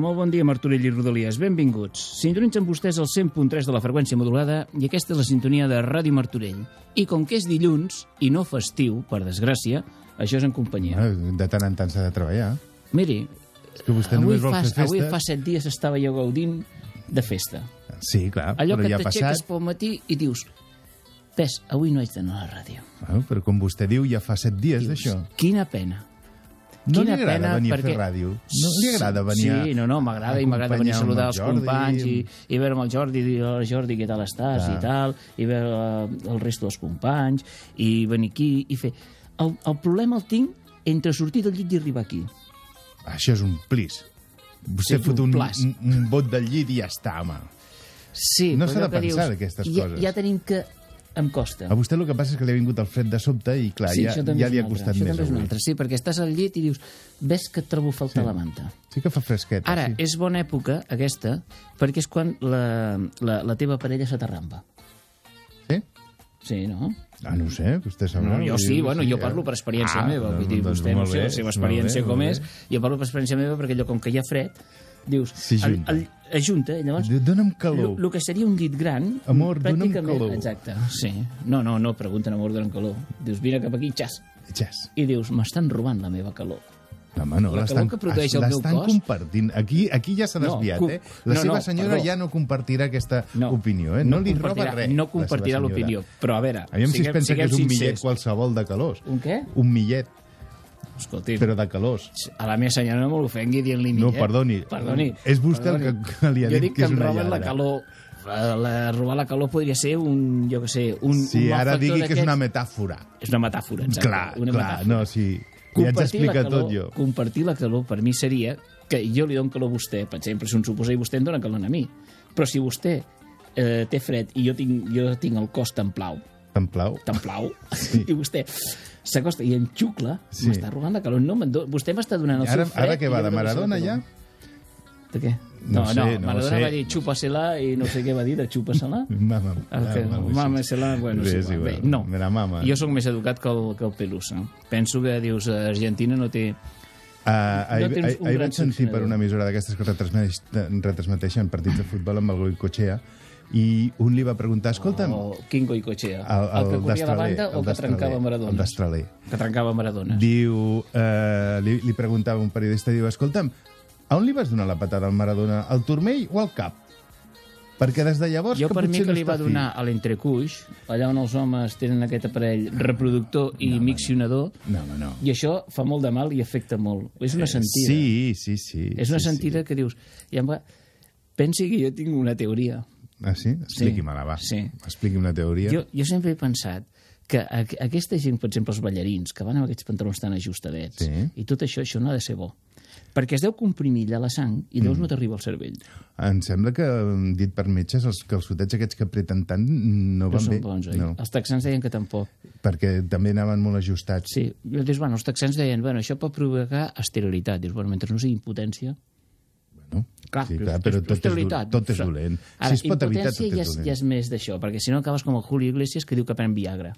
molt bon dia, Martorell i Rodalies. Benvinguts. Sintonitzen vostès el 100.3 de la freqüència modulada i aquesta és la sintonia de Ràdio Martorell. I com que és dilluns i no festiu, per desgràcia, això és en companyia. Ah, De tant en tant s'ha de treballar. Miri, És que vostè avui fa, avui fa set dies estava jo gaudint de festa. Sí, clar, Allò però que ja ha t'aixeques passat. pel matí i dius ves, avui no haig d'anar a la ràdio. Bueno, però com vostè diu, ja fa set dies d'això. Quina pena. No li agrada pena, venir a perquè... fer ràdio? No li agrada venir a- Sí, no, no, m'agrada i m'agrada venir a saludar els Jordi, companys i, i veure amb el Jordi dir, hola Jordi, què tal estàs Clar. i tal, i veure eh, el resto dels companys i venir aquí i fer... El, el problema el tinc entre sortir del llit i arribar aquí. Això és un plis. Vostè És fot un un, un, bot del llit i ja està, home. Sí, No s'ha de pensar dius, d'aquestes ja, coses. Ja tenim que... Em costa. A vostè el que passa és que li ha vingut el fred de sobte i, clar, sí, ja, això ja li ha costat això més també és un altre. Sí, perquè estàs al llit i dius, ves que et trobo a faltar la manta. Sí que fa fresquet. Ara, sí. és bona època, aquesta, perquè és quan la, la, la teva parella se t'arramba. Sí? Sí, no? Ah, no ho sé, vostè sabrà. No, jo sí, bueno, sí, jo parlo per experiència Ah, meva. Vull dir, doncs vostè no sé la seva experiència bé, com és. Jo parlo per experiència meva perquè allò, com que hi ha fred, dius... S'hi el- el- Ajunta, i llavors... Diu, Dóna'm calor. El que seria un llit gran... Amor, pràcticament- calor. Exacte, sí. No, no, no, pregunten amor, dona'm calor. Dius, vine cap aquí, xas. Jas. I dius, m'estan robant la meva calor. Home, no, La l'estan cos- compartint. Aquí, aquí ja s'ha No, desviat, com- eh? La no, seva no, senyora perdó. ja no compartirà aquesta No, opinió, eh? No, li roba res. No compartirà l'opinió. Però, a veure, Aviam si es siguem- pensa que és siguem un millet sincers. qualsevol de calors. Un què? Un millet, Escolti, però de calors. a la meva senyora no me l'ofengui dient-li No, millet. perdoni. Perdoni. És vostè el Perdoni. que li ha jo dit dic que és em una roben la lladra. calor. Eh, La, robar la calor podria ser un, jo què sé, un, Sí, un ara digui que és una metàfora. És una metàfora, exacte. Clar, una clar, metàfora. no, sí. Compartir d'explicar calor, tot jo. compartir la calor per mi seria que jo li dono calor a vostè, per exemple, si un suposa i vostè em dona calor a mi. Però si vostè eh, té fred i jo tinc, jo tinc el cos tan plau, Em plau? tan plau, i vostè s'acosta i em xucla, Sí. m'està robant la calor. No. Vostè m'està donant el Ara, seu fred... ara què va, de Maradona ja? De què? No No, sé, no, no Maradona sé. va dir xupa-se-la i no sé què va dir de xupa-se-la. Mama, El que, mama, se la, bueno, Bé, sí, va, bé, no. Me la mama. Jo sóc més educat que el, que el Pelusa. Penso que, dius, Argentina no té... Uh, ahir, No ahir, ahir vaig sentir per una emissora d'aquestes que retransmeteixen partits de futbol amb el Goicochea i un li va preguntar, escolta'm, O King Goicochea. el, el, que corria la banda o el que trencava Maradona? El d'Estraler. Que trencava Maradona. Diu, eh, li, li preguntava un periodista, diu, escolta'm, a on li vas donar la patada al Maradona? Al turmell o al cap? Perquè des de llavors Jo que per mi que no li va està donar a l'entrecuix, allà on els homes tenen aquest aparell reproductor i No, miccionador, fi. No, home, no. i això fa molt de mal i afecta molt. És una sentida. Sí, sí, sí. És una sí, sentida que dius... I em va... Pensi que jo tinc una teoria. Sí. Ah, sí? Expliqui-me-la, va. Sí. Expliqui una teoria. Jo, jo sempre he pensat que aqu- aquesta gent, per exemple, els ballarins, que van amb aquests pantalons tan ajustadets, Sí. i tot això, això no ha de ser bo. Perquè es deu comprimir allà la sang i Mm. llavors no t'arriba al cervell. Em sembla que, mm, dit per metges, els calçotets aquests que apreten tant no, No van són bé. bons, oi? no, Els texans deien que tampoc. perquè també anaven molt ajustats. Sí, i dius, bueno, els texans deien, bueno, això pot provocar esterilitat. Dius, bueno, mentre no sigui impotència... Clar, sí, clar però tot és, tot és dolent. Ara, si es pot evitar, tot impotència ja és és, dolent. ja és més d'això, perquè si no acabes com el Julio Iglesias que diu que pren Viagra.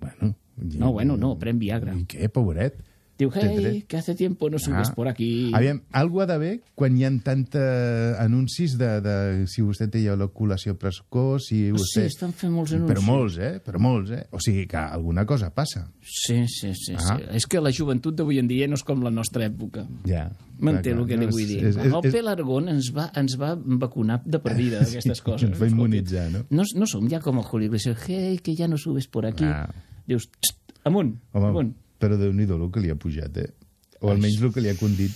Bueno, No, bueno, no, pren Viagra. I què, pobret? Diu, hey, que hace tiempo no subes por aquí. Aviam, algú ha d'haver quan hi ha tant eh, anuncis de, de si vostè té ejaculàció precoç, si Sí, vostè... estan fent molts anuncis. Però molts, eh? Però molts, eh? O sigui que alguna cosa passa. Sí, sí, sí, Ah. sí. És que la joventut d'avui en dia no és com la nostra època. Ja. M'entén el que clar, li no, vull dir. és- és- el és- Pelargón ens va, ens va vacunar de per vida d'aquestes coses. ens va immunitzar, no? no? No som ja com el Julio Iglesias. Hey, que ja no subes por aquí. Ah. Dius, "Txt, amunt, Home, amunt. Però déu nhi el que li ha pujat, eh? O almenys el que li ha condit.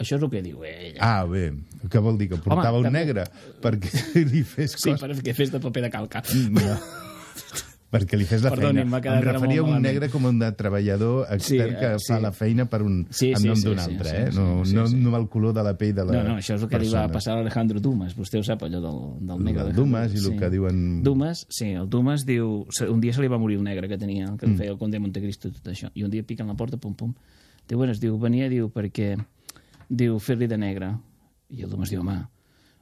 Això és el que diu ella. Ah, bé. Què vol dir? Que portava un també- negre perquè li fes sí, coses... perquè fes de paper de calca. No. perquè li fes la Perdoni, feina. Em referia a un malament. negre com un de treballador extern Sí, que eh, fa sí. la feina per un, Sí, en sí, nom sí, d'un sí, altre, sí, eh? sí, No, sí, no, sí. no el color de la pell de la No, no, això és el que li va persona. passar a Alejandro Dumas. Vostè ho sap, allò del, del negre. Alejandro, Dumas i el que diuen- Dumas, sí, el Dumas diu... Un dia se li va morir un negre que tenia, el que mm. feia el conde de Montecristo i tot això. I un dia piquen la porta, pum, pum. Diu, bueno, es diu, venia, diu, perquè... Diu, fer-li de negre. I el Dumas diu, home...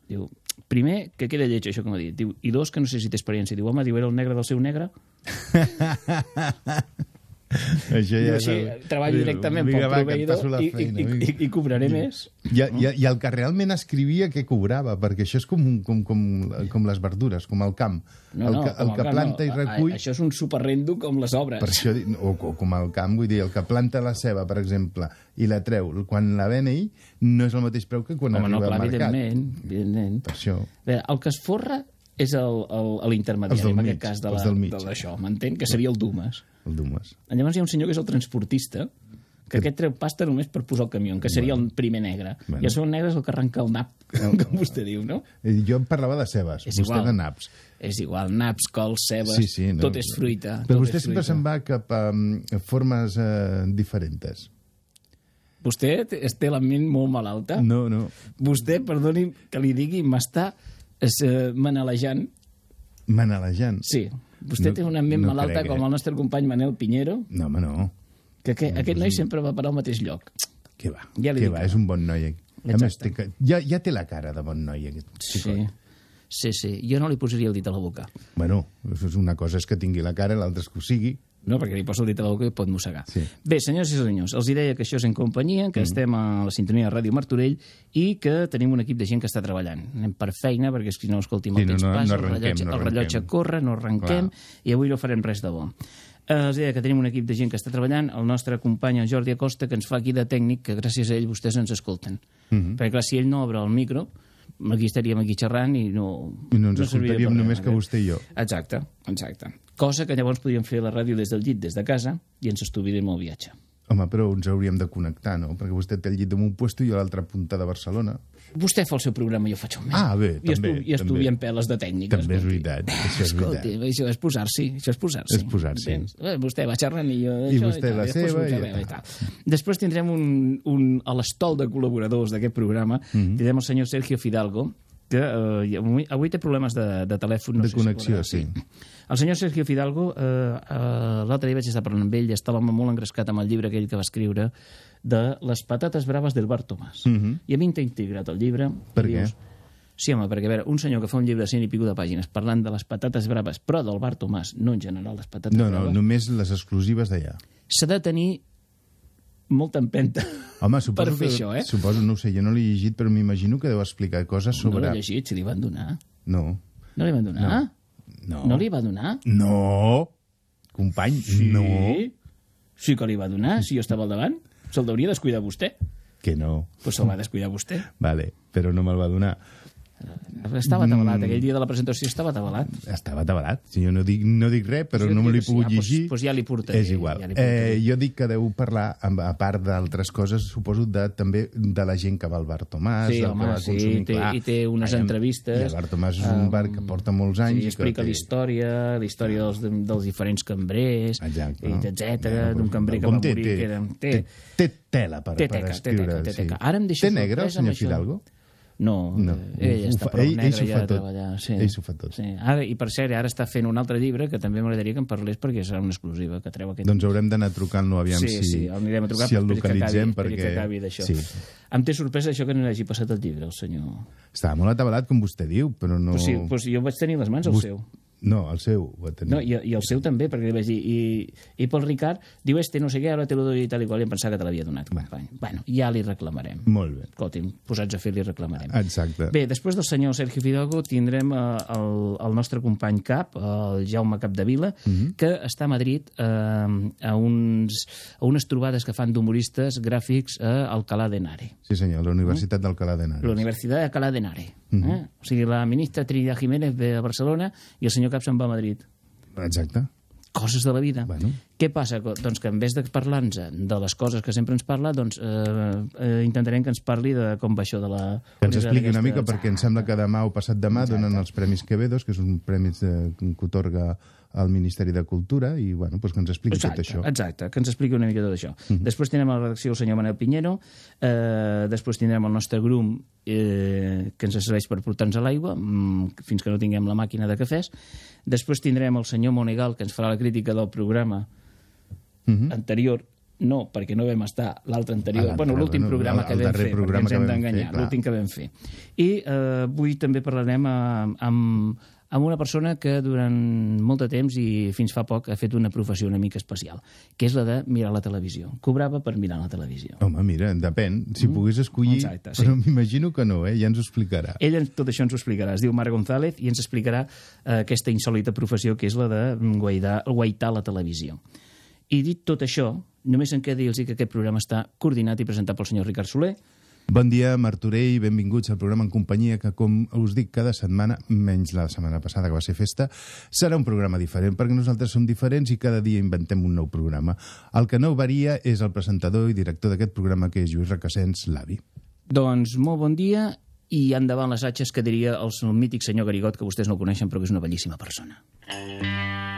Diu, primer, que queda lleig això que m'ha dit. Diu, i dos, que no sé si té experiència. Diu, home, diu, era el negre del seu negre? Això ja és el- treballo directament pel proveïdor i, i, feina, i, i, i cobraré més. I, i, I el que realment escrivia que cobrava, perquè això és com, com, com, com les verdures, com el camp. No, el no, que, el com que camp, planta i no. recull... A- Això és un superrendo com les obres. Per això, o, o com el camp, vull dir, el que planta la ceba, per exemple, i la treu, quan la ven ell, no és el mateix preu que quan Home, no, arriba clar, al mercat. evidentment, evidentment. Per això... Veure, el que es forra és el- el- l'intermediari, en aquest cas d'això, m'entén? Que seria el Dumas. El Dumas. Llavors hi ha un senyor que és el transportista, que aquest treu pasta només per posar el camió, que seria el primer negre. Bueno. I el segon negre és el que arrenca el nap, com vostè diu, no? Eh, Jo em parlava de cebes, És vostè igual. de naps. És igual, naps, cols, cebes, Sí, sí, no, tot és fruita. Però vostè sempre se'n va cap a um, formes eh, diferents. Vostè té la ment molt malalta. No, no. Vostè, perdoni que li digui, m'està eh, manalejant Manalejant. Sí, vostè No- no, té una ment no no malalta crec, eh? com el nostre company Manel Pinheiro, No, home, no. que, que aquest noi sempre va parar al mateix lloc. Què va? Ja dic va? És un bon noi. A Exacte. més, té, que- ja, ja té la cara de bon noi, aquest Sí, xicot. sí, sí. Jo no li posaria el dit a la boca. Bueno, és una cosa és que tingui la cara, l'altra és que ho sigui. No, perquè li poso el dit a la boca i pot mossegar. Sí. Bé, senyors i senyors, els hi deia que això és en companyia, que mm. estem a la sintonia de Ràdio Martorell i que tenim un equip de gent que està treballant. Anem per feina, perquè si no, escolti'm, el Sí, no, temps no- no passa, arrenquem, el, rellotge, no el rellotge corre, no arrenquem, Clar. i avui no farem res de bo. Eh, els deia que tenim un equip de gent que està treballant, el nostre company el Jordi Acosta, que ens fa aquí de tècnic, que gràcies a ell vostès ens escolten. Mm. -hmm. Perquè clar, si ell no obre el micro, aquí estaríem aquí xerrant i no... I no ens serviria escoltaríem només que eh? vostè i jo. Exacte, exacte. Cosa que llavors podríem fer la ràdio des del llit, des de casa, i ens estuvirem el viatge. Home, però ens hauríem de connectar, no? Perquè vostè té el llit en un puesto i jo a l'altra punta de Barcelona. Vostè fa el seu programa i jo faig el meu. Ah, bé, I, també, I estudiem també. peles de tècnica. També és veritat, això és Escolti, veritat. això és posar-s'hi, això és posar-s'hi. És posar-s'hi. Eh, Vostè va xerrant i jo... I això vostè tal, la seva i ja està. tal. Després tindrem un, un, a l'estol de col·laboradors d'aquest programa, Mhm. tindrem el senyor Sergio Fidalgo, que eh, avui, té problemes de, de telèfon. No De sé connexió, si sí. El senyor Sergio Fidalgo, eh, eh, l'altre dia vaig estar parlant amb ell, està l'home molt engrescat amb el llibre aquell que va escriure de Les patates braves del Bar Tomàs. Mhm. I a mi t'ha integrat el llibre. Per què? Sí, home, perquè a veure, un senyor que fa un llibre de 100 i pico de pàgines parlant de les patates braves, però del Bar Tomàs, no en general les patates No, no, braves, només les exclusives d'allà. s'ha de tenir molta empenta Home, per fer que, això, eh? Suposo, no ho sé, jo no l'he llegit, però m'imagino que deu explicar coses No sobre... l'he llegit, si li van donar. No. No li van donar? No. No li va donar? No! Company, no. Sí que li va donar, si jo estava al davant. Se'l hauria descuidar vostè. Que no. Pues se'l va descuidar vostè. Vale, però no me'l va donar. Estava Mm. atabalat, aquell dia de la presentació estava atabalat. Estava atabalat. Si jo no dic, no dic res, però no me l'he pogut Ah, pues, llegir. pues ja li portaré. És igual. Ja portaré. eh, jo dic que deu parlar, a part d'altres coses, suposo de, també de la gent que va al bar Tomàs, Sí, del home, que va sí, consumir. té- clar. i té unes Aviam, entrevistes, I el bar Tomàs és un um, bar que porta molts anys. Sí, i que explica té- la història, la història dels, dels diferents cambrers, Exacte. i etc d'un cambrer que va té, morir, té, que era... Té, té tela per, té per teca, té escriure. teca, té sí. teca. Ara em deixa té negre el senyor això. No, No, eh, ell ho està fa- prou ell- ell negre s'ho ja fa de tot. treballar. Sí. Ell s'ho fa tot. Sí. Ara, I per cert, ara està fent un altre llibre que també m'agradaria que em parlés perquè serà una exclusiva que treu aquest Doncs haurem d'anar trucant-lo, aviam sí, si, sí, el a trucar si el però que localitzem, acabi, esperi perquè... que acabi d'això. Sí. Em té sorpresa això que no hagi passat el llibre, el senyor. Estava molt atabalat, com vostè diu, però no... Pues sí, pues jo vaig tenir les mans al Vos- seu. No, el seu va tenir. No, i, i el seu també, perquè li vaig dir... I, i pel Ricard, diu, este no sé què, ara te lo doy i tal i qual, i em pensava que te l'havia donat, company. Bueno, ja li reclamarem. Molt bé. Escolti'm, posats a fer, li reclamarem. Exacte. Bé, després del senyor Sergio Fidalgo tindrem eh, el, el nostre company cap, el Jaume Capdevila, Mhm. que està a Madrid eh, a, uns, a unes trobades que fan d'humoristes gràfics a Alcalá de Henares. Sí, senyor, la Universitat d'Alcalá de Henares. La Universitat d'Alcalá de Henares. Mhm. eh? O sigui, la ministra Trinidad Jiménez ve a Barcelona i el senyor Cap se'n va a Madrid. Exacte. Coses de la vida. Bueno. Què passa? Doncs que en vez de parlar-nos de les coses que sempre ens parla, doncs eh, eh, intentarem que ens parli de com va això de la... Que ens expliqui una mica, perquè em sembla que demà o passat demà donen els Premis Quevedos, que són premis de, que otorga el Ministeri de Cultura, i bueno, doncs que ens expliqui Exacte, tot això. exacte, que ens expliqui una mica tot això. Després tindrem a la redacció el senyor Manel Pinheiro, eh, després tindrem el nostre grum eh, que ens serveix per portar-nos a l'aigua, mm, fins que no tinguem la màquina de cafès. Després tindrem el senyor Monegal, que ens farà la crítica del programa Mhm. anterior, no, perquè no vam estar l'altre anterior, Ah, bueno, l'últim bueno, programa que vam fer, perquè ens que hem d'enganyar, l'últim que vam fer. I eh, avui també parlarem amb, amb, amb una persona que durant molt de temps i fins fa poc ha fet una professió una mica especial, que és la de mirar la televisió. Cobrava per mirar la televisió. Home, mira, depèn. Si pogués escollir... Mm. Exacte, sí. Però m'imagino que no, eh? Ja ens ho explicarà. Ell tot això ens ho explicarà. Es diu Marc González i ens explicarà eh, aquesta insòlita professió que és la de guaitar, guaitar la televisió. I dit tot això, només em queda dir-los que aquest programa està coordinat i presentat pel senyor Ricard Soler, Bon dia, Martorell, benvinguts al programa en companyia que, com us dic cada setmana, menys la setmana passada que va ser festa, serà un programa diferent, perquè nosaltres som diferents i cada dia inventem un nou programa. El que no varia és el presentador i director d'aquest programa, que és Lluís Requesens, l'avi. Doncs molt bon dia i endavant les atxes que diria el, mític senyor Garigot, que vostès no coneixen però que és una bellíssima persona. Take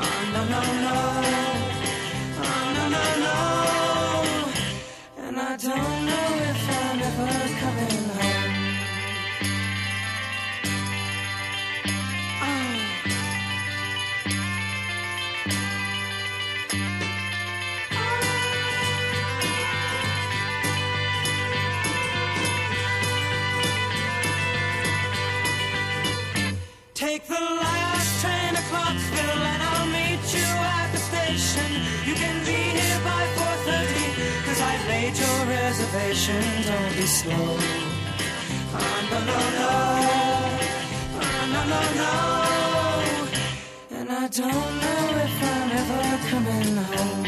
No, no, no. Oh, no, no, no. And I don't know if I'm ever coming made your reservation. Don't be slow. Oh, no, no, no. Oh, no, no, no. And I don't know if I'm ever coming home.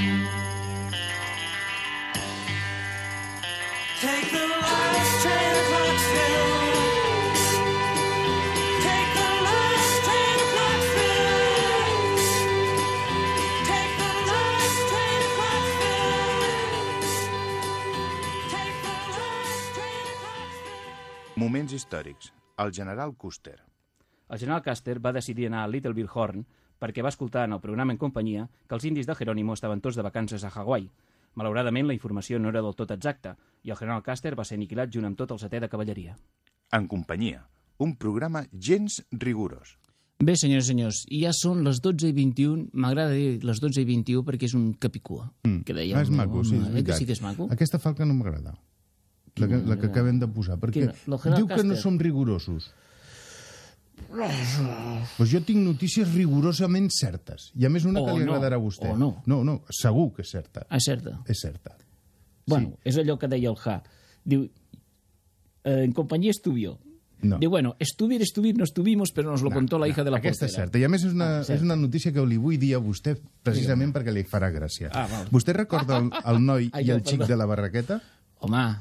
Moments històrics. El general Custer. El general Custer va decidir anar a Little Bighorn perquè va escoltar en el programa en companyia que els indis de Jerónimo estaven tots de vacances a Hawaii. Malauradament, la informació no era del tot exacta i el general Custer va ser aniquilat junt amb tot el setè de cavalleria. En companyia. Un programa gens rigorós. Bé, senyors i senyors, ja són les 12 i 21. M'agrada dir les 12 i 21 perquè és un capicua, mm. que deia. Ah, és maco, sí, és eh, que veritat. sí que és maco? Aquesta falca no m'agrada. La que, la que acabem de posar, perquè diu que no som rigorosos. Pues jo tinc notícies rigorosament certes. I a més una O que li no, agradarà a vostè. o no. No, no, segur que és certa. Ah, és certa. És certa. Bueno, és allò que deia el Ja. Diu, eh, en companyia estuvió. No. Diu, bueno, estuvir, estuvir, no estuvimos, però nos lo contó la hija de la Aquesta és portera. certa. I a més és una, Ah, certa. és una notícia que li vull dir a vostè precisament perquè li farà gràcia. Ah, val. Vostè recorda el, el noi Ai, i no, el xic perdó. de la barraqueta? Home,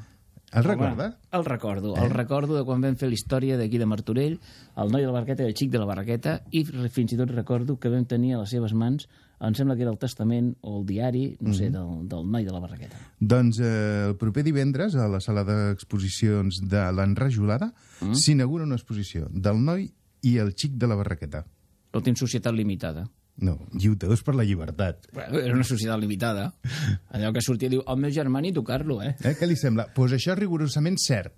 El Home, recorda? El recordo, el recordo de quan vam fer la història d'aquí de Martorell, el noi de la barraqueta i el xic de la barraqueta, i fins i tot recordo que vam tenir a les seves mans, em sembla que era el testament o el diari, no Mhm. sé, del, del noi de la barraqueta. Doncs eh, el proper divendres, a la sala d'exposicions de l'Enrajolada, Mm. s'inaugura una exposició del noi i el xic de la barraqueta. L'últim Societat Limitada. No, lluitadors per la llibertat. Bueno, era una societat limitada. Allò que sortia diu, el meu germà ni tocar-lo, eh? Eh? Què li sembla? Doncs pues això és rigorosament cert.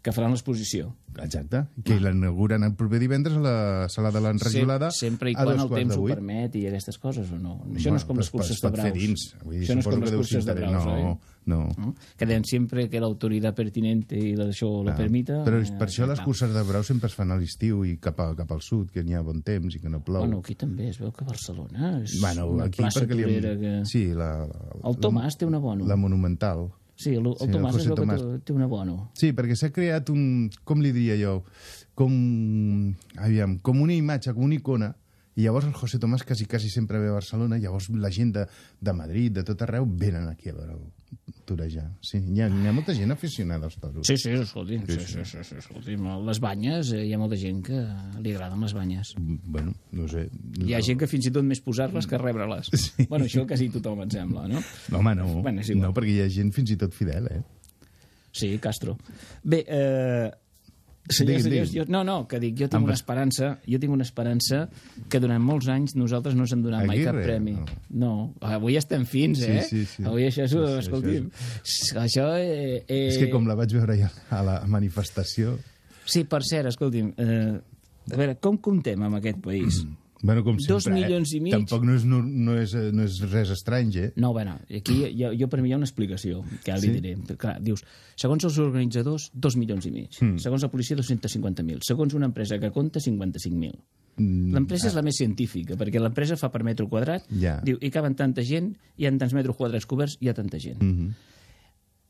Que faran l'exposició. Exacte. Que l'inauguren el proper divendres a la sala de l'Enrajolada Sem sempre i a quan el temps ho permet i aquestes coses, o no? Això no és com les curses de braus. dins. Vull dir, Això no és com les curses de braus, no, oi? No. ¿no? Que deien sempre que l'autoritat pertinente i això lo Ah, permita. Però és eh, per això les curses de brau sempre es fan a l'estiu i cap, a, cap al sud, que n'hi ha bon temps i que no plou. Bueno, aquí també es veu que Barcelona és Bueno, una aquí plaça perquè li hem... que... Sí, la, El Tomàs té una bona. La monumental. Sí, el, el Sí, el Tomàs es José veu que Tomàs. té, té una bona. Sí, perquè s'ha creat un... Com li diria jo? Com... Aviam, com una imatge, com una icona, i llavors el José Tomàs quasi, quasi sempre ve a Barcelona, i llavors la gent de, de Madrid, de tot arreu, venen aquí a veure'l torejar. Sí, hi ha, hi ha molta gent aficionada als toros. Sí, sí, escolti, sí, sí, sí, sí, escolti. Les banyes, eh, hi ha molta gent que li agraden les banyes. Bueno, no sé. Hi ha gent que fins i tot més posar-les que rebre-les. Sí. Bueno, això quasi tothom em sembla, no? No, home, no. Bueno, no, perquè hi ha gent fins i tot fidel, eh? Sí, Castro. Bé, eh... Senyors, Digui'm, senyors, digui'm. jo, no, no, que dic, jo tinc Amb- una esperança, jo tinc una esperança que durant molts anys nosaltres no ens hem donat mai cap Aguirre, premi. no. No, avui estem fins, Sí, eh? sí, sí. Avui això és, Sí, sí, escolti'm, això... Eh, eh... És que com la vaig veure ja a la manifestació... Sí, per cert, escolti'm, eh, a veure, com comptem amb aquest país? Bueno, com sempre, Dos milions eh? i mig. Tampoc no és, no, no és, eh, no és res estrany, eh? No, bueno, aquí jo, jo per mi hi ha una explicació, que ara li Sí? diré. Clar, dius, segons els organitzadors, dos milions i mig. Mm. Segons la policia, 250.000. Segons una empresa que compta, 55.000. Mm, L'empresa és la més científica, perquè l'empresa fa per metre quadrat, Ja. diu, hi caben tanta gent, hi ha tants metres quadrats coberts, hi ha tanta gent. Mm -hmm.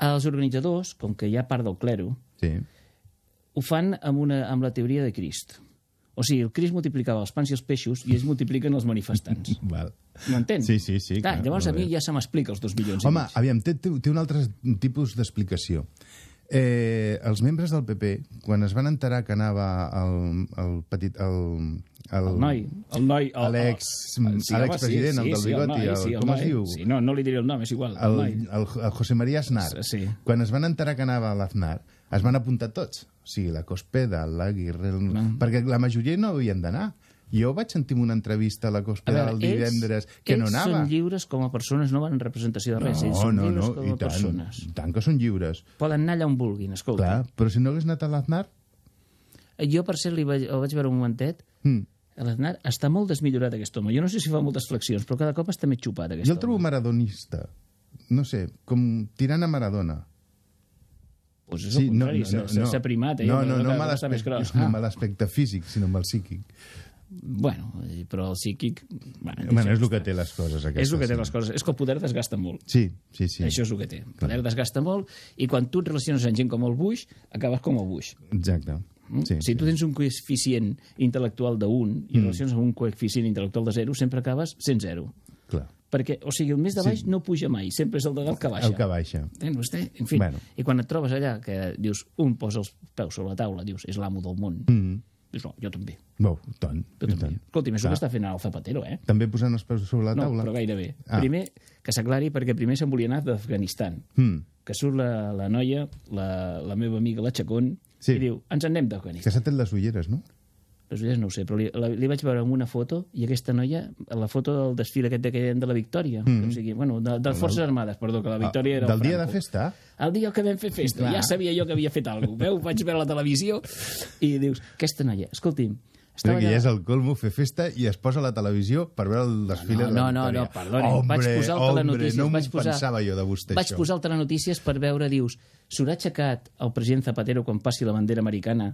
Els organitzadors, com que hi ha part del clero, Sí. ho fan amb, una, amb la teoria de Crist. O sigui, el Crist multiplicava els pans i els peixos i ells multipliquen els manifestants. Val. M'entens? Sí, sí, sí, Clar, clar, llavors a mi ja se m'explica els dos milions Home, aviam, té, té, un altre tipus d'explicació. Eh, els membres del PP, quan es van enterar que anava el, el petit... El, el, El noi, el noi... El, a l'ex- el- a l'expresident, el del bigoti, noi, el- sí, com noi. es diu? Sí, no, no li diré el nom, és igual. El, el, noi. el, el José María Aznar, Sí. quan es van enterar que anava l'Aznar, es van apuntar tots. Sigui, la Cospeda, l'Aguirre... El... Ah. Perquè la majoria no havien d'anar. Jo vaig sentir en una entrevista a la Cospeda el divendres que no ells anava. són lliures com a persones, no van en representació de res. ells No, són no, lliures no, com i tant, persones. i tant que són lliures. Poden anar allà on vulguin, escolta. Clar, però si no hagués anat a l'Aznar... Jo, per cert, li vaig, el vaig veure un momentet. Mm. L'Aznar està molt desmillorat, aquest home. Jo no sé si fa moltes flexions, però cada cop està més xupat, aquest Jo el trobo home. maradonista. No sé, com tirant a Maradona. Pues és el contrari, no, no, s'ha primat. Eh? no, no, no, mal aspecte, gros. no Ah, mal aspecte físic, sinó mal psíquic. bueno, eh, però el psíquic... Bueno, Bueno, és el que té les coses, aquestes. És el que té sí. les coses. És que el poder desgasta molt. Sí, sí, sí. Sí. Això és el que té. El poder desgasta molt i quan tu et relaciones amb gent com el Bush, acabes com el Bush. Exacte. Mm? Sí, si tu tens un coeficient intel·lectual d'un i mm. relaciones amb un coeficient intel·lectual de zero, sempre acabes sent zero. Clar. Perquè, o sigui, el més de baix sí. no puja mai, sempre és el de dalt que baixa. El que baixa. Entén vostè? En fi, Bueno. i quan et trobes allà que dius, un posa els peus sobre la taula, dius, és l'amo del món. Mm. Dius, no, jo també. Bo, tant. Jo també. tant. Escolti, és el Clar. que està fent el Zapatero, eh? També posant els peus sobre la No, taula? però gairebé. Ah. Primer, que s'aclari, perquè primer se'n volia anar d'Afganistan. Mm. Que surt la, la noia, la, la meva amiga, la Chacón, Sí. i diu, ens en anem Que d'Afganistan. s'ha tret les ulleres, no? Les ulleres no ho sé, però li, la, li vaig veure en una foto i aquesta noia, la foto del desfile aquest de, de la Victòria, mm. o sigui, bueno, de, de les Forces Armades, perdó, que la Victòria era Ah, Del el dia de Franco. festa? El dia que vam fer festa, Clar. ja sabia jo que havia fet alguna cosa. Veu, vaig veure la televisió i dius, aquesta noia, escolti'm, estava Crec que ja és el colmo fer festa i es posa a la televisió per veure el desfile No, de la no, no, Victòria. no, perdoni, Hombre, vaig posar el hombre, no vaig posar, pensava jo de vostè, vaig això. posar el telenotícies per veure, dius, s'haurà aixecat el president Zapatero quan passi la bandera americana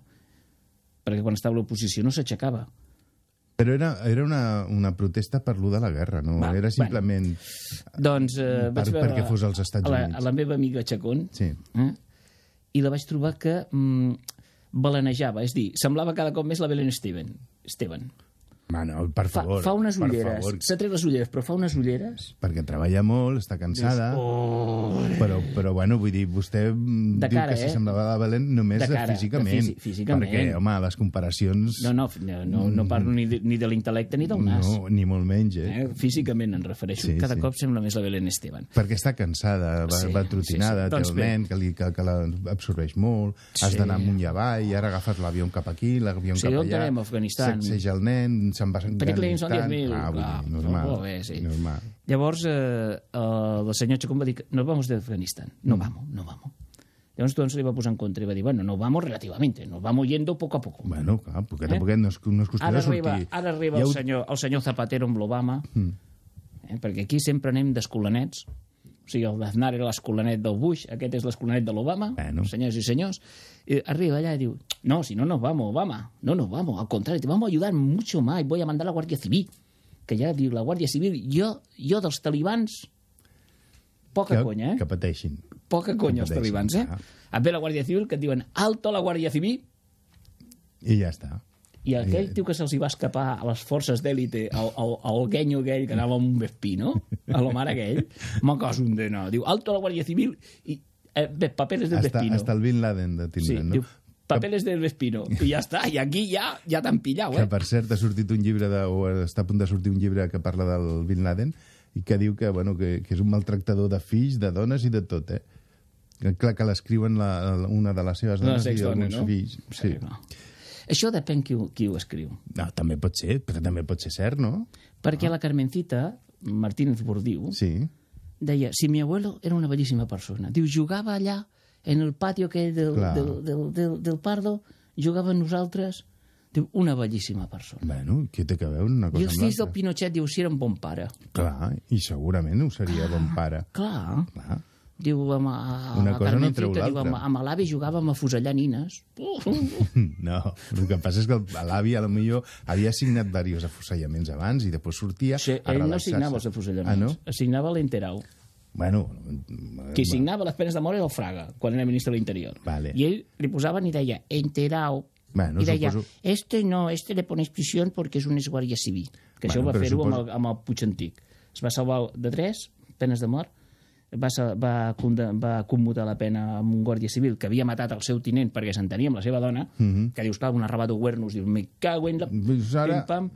perquè quan estava l'oposició no s'aixecava. Però era, era una, una protesta per lo de la guerra, no? Va, era simplement... Doncs eh, Per- vaig veure perquè fos als Estats a la, Units. a la meva amiga Chacón Sí. eh? i la vaig trobar que mm, balanejava, és dir, semblava cada cop més la Belén Steven. Steven. Bueno, per Fa, favor. fa unes per ulleres, favor, s'ha tret les ulleres, però fa unes ulleres... perquè treballa molt, està cansada, Oh, però, però bueno, vull dir, vostè De diu cara, que eh? semblava la Belén només De cara, de físicament. físi- físicament. Perquè, home, les comparacions... no, no, no, no, no parlo ni de, ni de l'intel·lecte ni del nas. no, ni molt menys, eh? Eh? Físicament em refereixo. Sí, Cada sí. cop sembla més la Belén Esteban. Perquè està cansada, va, Sí, va trotinada, sí, sí. Doncs té el bé. nen que, li, que, que l'absorbeix molt, has Sí. d'anar amunt i avall, i ara agafes l'avió cap aquí, l'avió Sí, cap on allà, anem, a Afganistan? sacseja el nen, se'n va en Pericle són Afganistan. 10.000, Ah, vull clar, dir, normal, molt bé, sí. normal. Llavors, eh, el senyor Chacón va dir que nos vamos de Afganistán. Mm. No vamos, no vamos. Llavors Tuan se li va posar en contra i va dir, bueno, nos vamos relativamente, nos vamos yendo poco a poco. Bueno, clar, a Eh? no es, no es costarà Ara sortir. arriba, ara arriba Ja el, ho- senyor, el senyor Zapatero amb l'Obama, eh, perquè aquí sempre anem d'escolanets, o sigui, el d'Aznar era l'escolanet del Bush, aquest és l'escolanet de l'Obama, Bueno. senyors i senyors, i arriba allà i diu, no, si no nos vamos, Obama, no nos vamos, al contrario, te vamos a ayudar mucho más, y voy a mandar a la Guardia Civil, que ja diu, la Guàrdia Civil, jo, jo dels talibans, poca que, conya, eh? que pateixin. Poca conya els talibans, eh? clar. Et ve la Guàrdia Civil que et diuen, alto la Guàrdia Civil, I ja està. i aquell tio que se'ls va escapar a les forces d'èlite, el, el guenyo aquell que anava amb un vespino, a lo mare aquell, me cosa un de no. Diu, alto la Guàrdia Civil i eh, papeles del Hasta, vespino. hasta el Bin Laden de sí, tindre, no? diu, papeles del vespino. I ja està, i aquí ja ja t'han pillat, Que, eh? per cert, ha sortit un llibre, de, o està a punt de sortir un llibre que parla del Bin Laden i que diu que, bueno, que, que és un maltractador de fills, de dones i de tot, eh? Que, clar, que l'escriuen una de les seves dones i sexdona, alguns no? fills. Sí. no. Això depèn qui, ho- qui ho escriu. No, també pot ser, però també pot ser cert, no? Perquè la Carmencita, Martínez Bordiu, Sí. Deia, si mi abuelo era una bellíssima persona. Diu, jugava allà, en el patio aquell del, Clar. del, del, del, del Pardo, jugava nosaltres, diu, una bellíssima persona. Bueno, què té que veure una cosa I els fills del? Pinochet, diu, si era un bon pare. Clar, i segurament ho seria bon pare. Clar. Clar. Diu, amb, a, Una cosa no Carmencita, treu diu, amb, amb l'avi jugàvem a fusellar nines. No, el que passa és que l'avi a lo millor havia signat diversos afusellaments abans i després sortia Sí, a ell no relaxar-se. signava els afusellaments. Ah, no? Signava l'enterau. Bueno, Qui signava les penes de mort era el Fraga, quan era ministre de l'Interior. Vale. I ell li posaven i deia, enterau. Bueno, I deia, suposo- este no, este le pones prisión porque és un guàrdia civil. Que això Bueno, ho va fer-ho suposo- amb, el, amb el Puig Antic. Es va salvar de tres penes de mort, va, va, va commutar la pena amb un guàrdia civil que havia matat el seu tinent perquè s'entenia amb la seva dona, Mhm. que dius, clar, un arrabato huernos, dius, me cago en la... Ara- Pim, pam.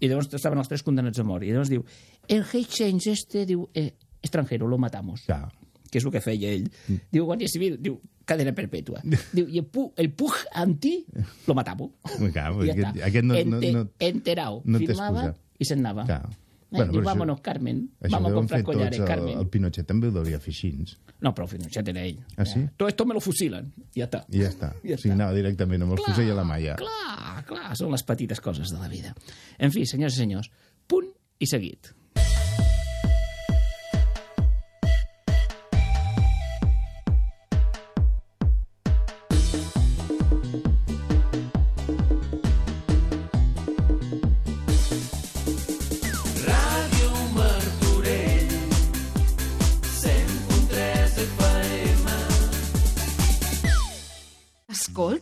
I llavors estaven els tres condenats a mort. I llavors diu, el Hitchens este, diu, eh, extranjero, lo matamos Clar. que és el que feia ell. Diu, Guàrdia Civil, diu, cadena perpètua. Diu, i el, pu, el pug anti lo matavo. Clar, ja aquest- aquest no- no- Ente, no- enterau. no Firmava i se'n anava. Clar. Eh, Bueno, diu, però això- vámonos, Carmen. Això Vamos a comprar tots, collares, el, Carmen. el Pinochet també ho devia fer així. No, però el Pinochet era ell. Ah, sí? Todo esto me lo fusilan. I ja està. I ja està. Ja o sigui, anava directament amb el fusell a la malla. Clar, clar, són les petites coses de la vida. En fi, senyors i senyors, punt i seguit. called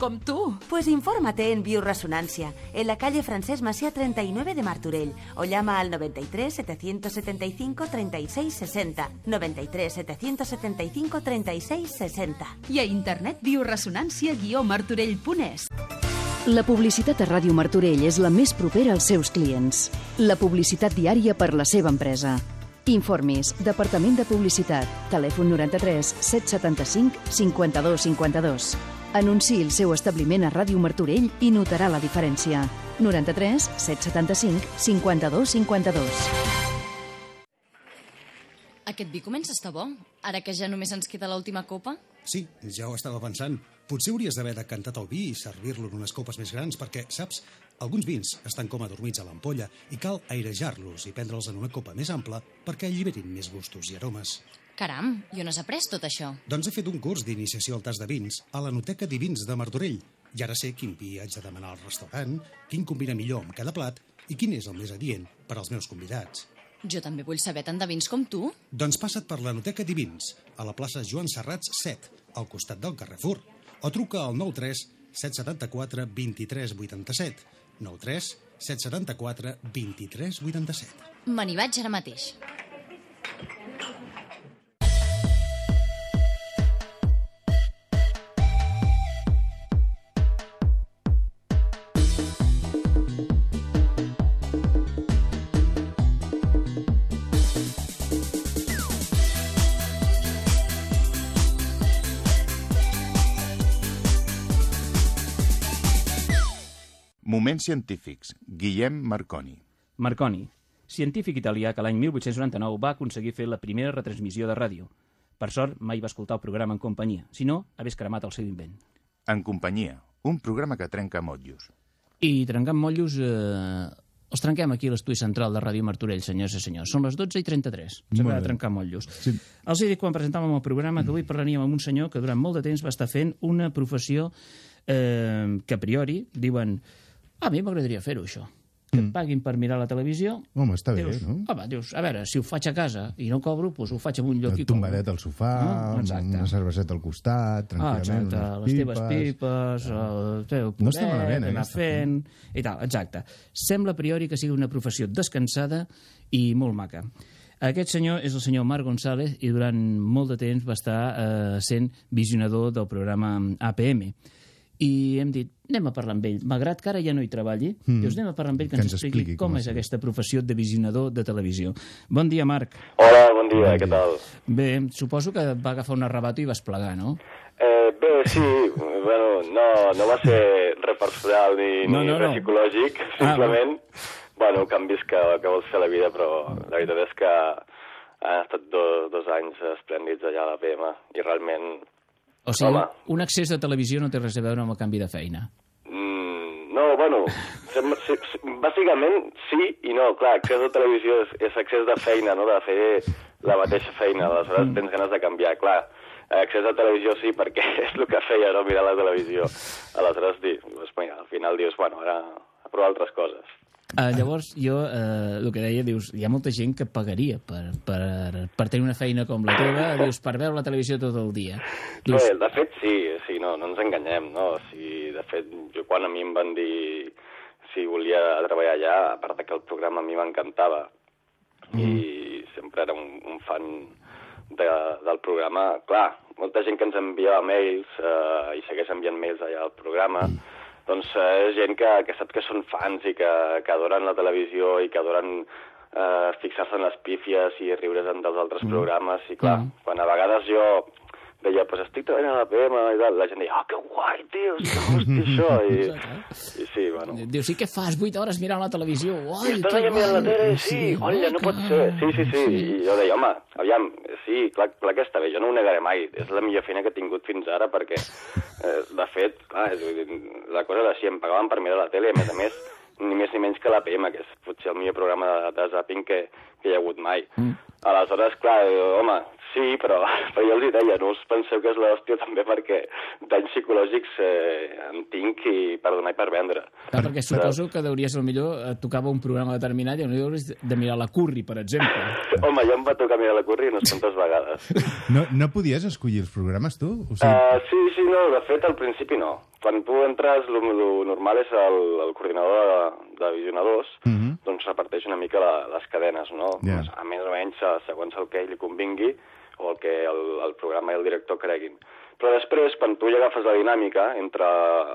com tu. Pues infórmate en Bioresonancia, en la calle Francés Masía 39 de Martorell, o llama al 93 775 36 60. 93 775 36 60. I a internet bioresonància-martorell.es. La publicitat a Ràdio Martorell és la més propera als seus clients. La publicitat diària per la seva empresa. Informis, Departament de Publicitat, telèfon 93 775 52 52. Anunciï el seu establiment a Ràdio Martorell i notarà la diferència. 93 775 52 52. Aquest vi comença a estar bo, ara que ja només ens queda l'última copa. Sí, ja ho estava pensant. Potser hauries d'haver decantat el vi i servir-lo en unes copes més grans perquè, saps, alguns vins estan com adormits a l'ampolla i cal airejar-los i prendre'ls en una copa més ampla perquè alliberin més gustos i aromes. Caram, i on has après tot això? Doncs he fet un curs d'iniciació al tas de vins a la Noteca Divins de Martorell i ara sé quin vi haig de demanar al restaurant, quin combina millor amb cada plat i quin és el més adient per als meus convidats. Jo també vull saber tant de vins com tu. Doncs passa't per la Noteca Divins, a la plaça Joan Serrats 7, al costat del Carrefour, o truca al 93 774 23 87, 93 774 23 87. Me n'hi vaig ara mateix. Moments científics. Guillem Marconi. Marconi, científic italià que l'any 1899 va aconseguir fer la primera retransmissió de ràdio. Per sort, mai va escoltar el programa en companyia, si no, hagués cremat el seu invent. En companyia. Un programa que trenca motllos. I trencant motllos, eh, els trenquem aquí a l'estudi central de Ràdio Martorell, senyors i senyors. Són les 12 i 33. S'ha de trencar motllos. Sí. Els he dit quan presentàvem el programa que avui parlaríem amb un senyor que durant molt de temps va estar fent una professió eh, que a priori diuen "Ah, a mi m'agradaria fer-ho, això. Que em paguin per mirar la televisió. Home, està bé, dius, no? Home, dius, a veure, si ho faig a casa i no cobro, doncs ho faig en un lloc i Tombadet al sofà, Ah, amb exacte. una cerveseta al costat, Ah, tranquil·lament, exacte, unes les teves pipes, el teu No està malament, eh, anar aquesta. fent, i tal, exacte. Sembla a priori que sigui una professió descansada i molt maca. Aquest senyor és el senyor Marc González i durant molt de temps va estar eh, sent visionador del programa APM. I hem dit, anem a parlar amb ell. Malgrat que ara ja no hi treballi, mm. dius, anem a parlar amb ell que, Que ens ens expliqui, expliqui com, com és fa. aquesta professió de visionador de televisió. Bon dia, Marc. Hola, bon dia, què tal? Bé, suposo que va agafar un arrabato i vas plegar, no? Eh, bé, sí, bueno, no, no va ser res personal ni, No, ni no, no. psicològic, Ah, simplement, bueno, canvis que, que vols fer a la vida, però la veritat és que han estat dos, dos anys esplèndids allà a la PM i realment, O sigui, Home. un accés de televisió no té res a veure amb el canvi de feina. No, bueno, bàsicament sí i no, clar, accés de televisió és, és accés de feina, no?, de fer la mateixa feina, aleshores Mm. tens ganes de canviar, clar, accés a televisió sí, perquè és el que feia, no?, mirar la televisió. Aleshores, di, mira, al final dius, bueno, ara a provar altres coses. Uh, llavors, jo, uh, el que deia, dius, hi ha molta gent que pagaria per, per, per tenir una feina com la teva, dius, per veure la televisió tot el dia. Dius, Bé, de fet, sí, sí no, no ens enganyem, no? O sigui, de fet, jo quan a mi em van dir si volia treballar allà, a part que el programa a mi m'encantava, i sempre era un, un fan de, del programa, clar, molta gent que ens enviava mails eh, i segueix enviant mails allà al programa, doncs eh, és gent que, que sap que són fans i que, que adoren la televisió i que adoren eh, fixar-se en les pífies i riure's en dels altres programes i clar, Mm. quan a vegades jo deia, pues estic treballant a la PM i tal, la gent deia, oh, que guai, tio, hosti, això, i, i sí, bueno. dius, sí, què fas? 8 hores mirant la televisió? Ui, I estàs allà mirant la tele, sí, olla, no pot ser. Sí, sí, sí. I jo deia, home, aviam, sí, clar, clar que està bé, jo no ho negaré mai. És la millor feina que he tingut fins ara perquè, eh, de fet, clar, la cosa era així, em pagaven per mirar la tele, a més a més, ni més ni menys que la PM, que és potser el millor programa de, de zapping que, que hi ha hagut mai. Mm. Aleshores, clar, home, sí, però, però jo els hi deia, no us penseu que és l'hòstia també perquè danys psicològics eh, en tinc i per donar i per vendre. Clar, perquè suposo que deuries, al millor, et tocava un programa determinat i potser hauries de mirar la Curri, per exemple. Home, ja em va tocar mirar la curri unes quantes vegades. No, no podies escollir els programes, tu? O sigui, Uh, sí, sí, no, de fet, al principi no. Quan tu entres, el, normal és el, el coordinador de, de visionadors, Mhm. doncs reparteix una mica la, les cadenes, no? Ja. A més o menys, eh, segons el que ell li convingui o el que el, el programa i el director creguin. Però després, quan tu ja agafes la dinàmica entre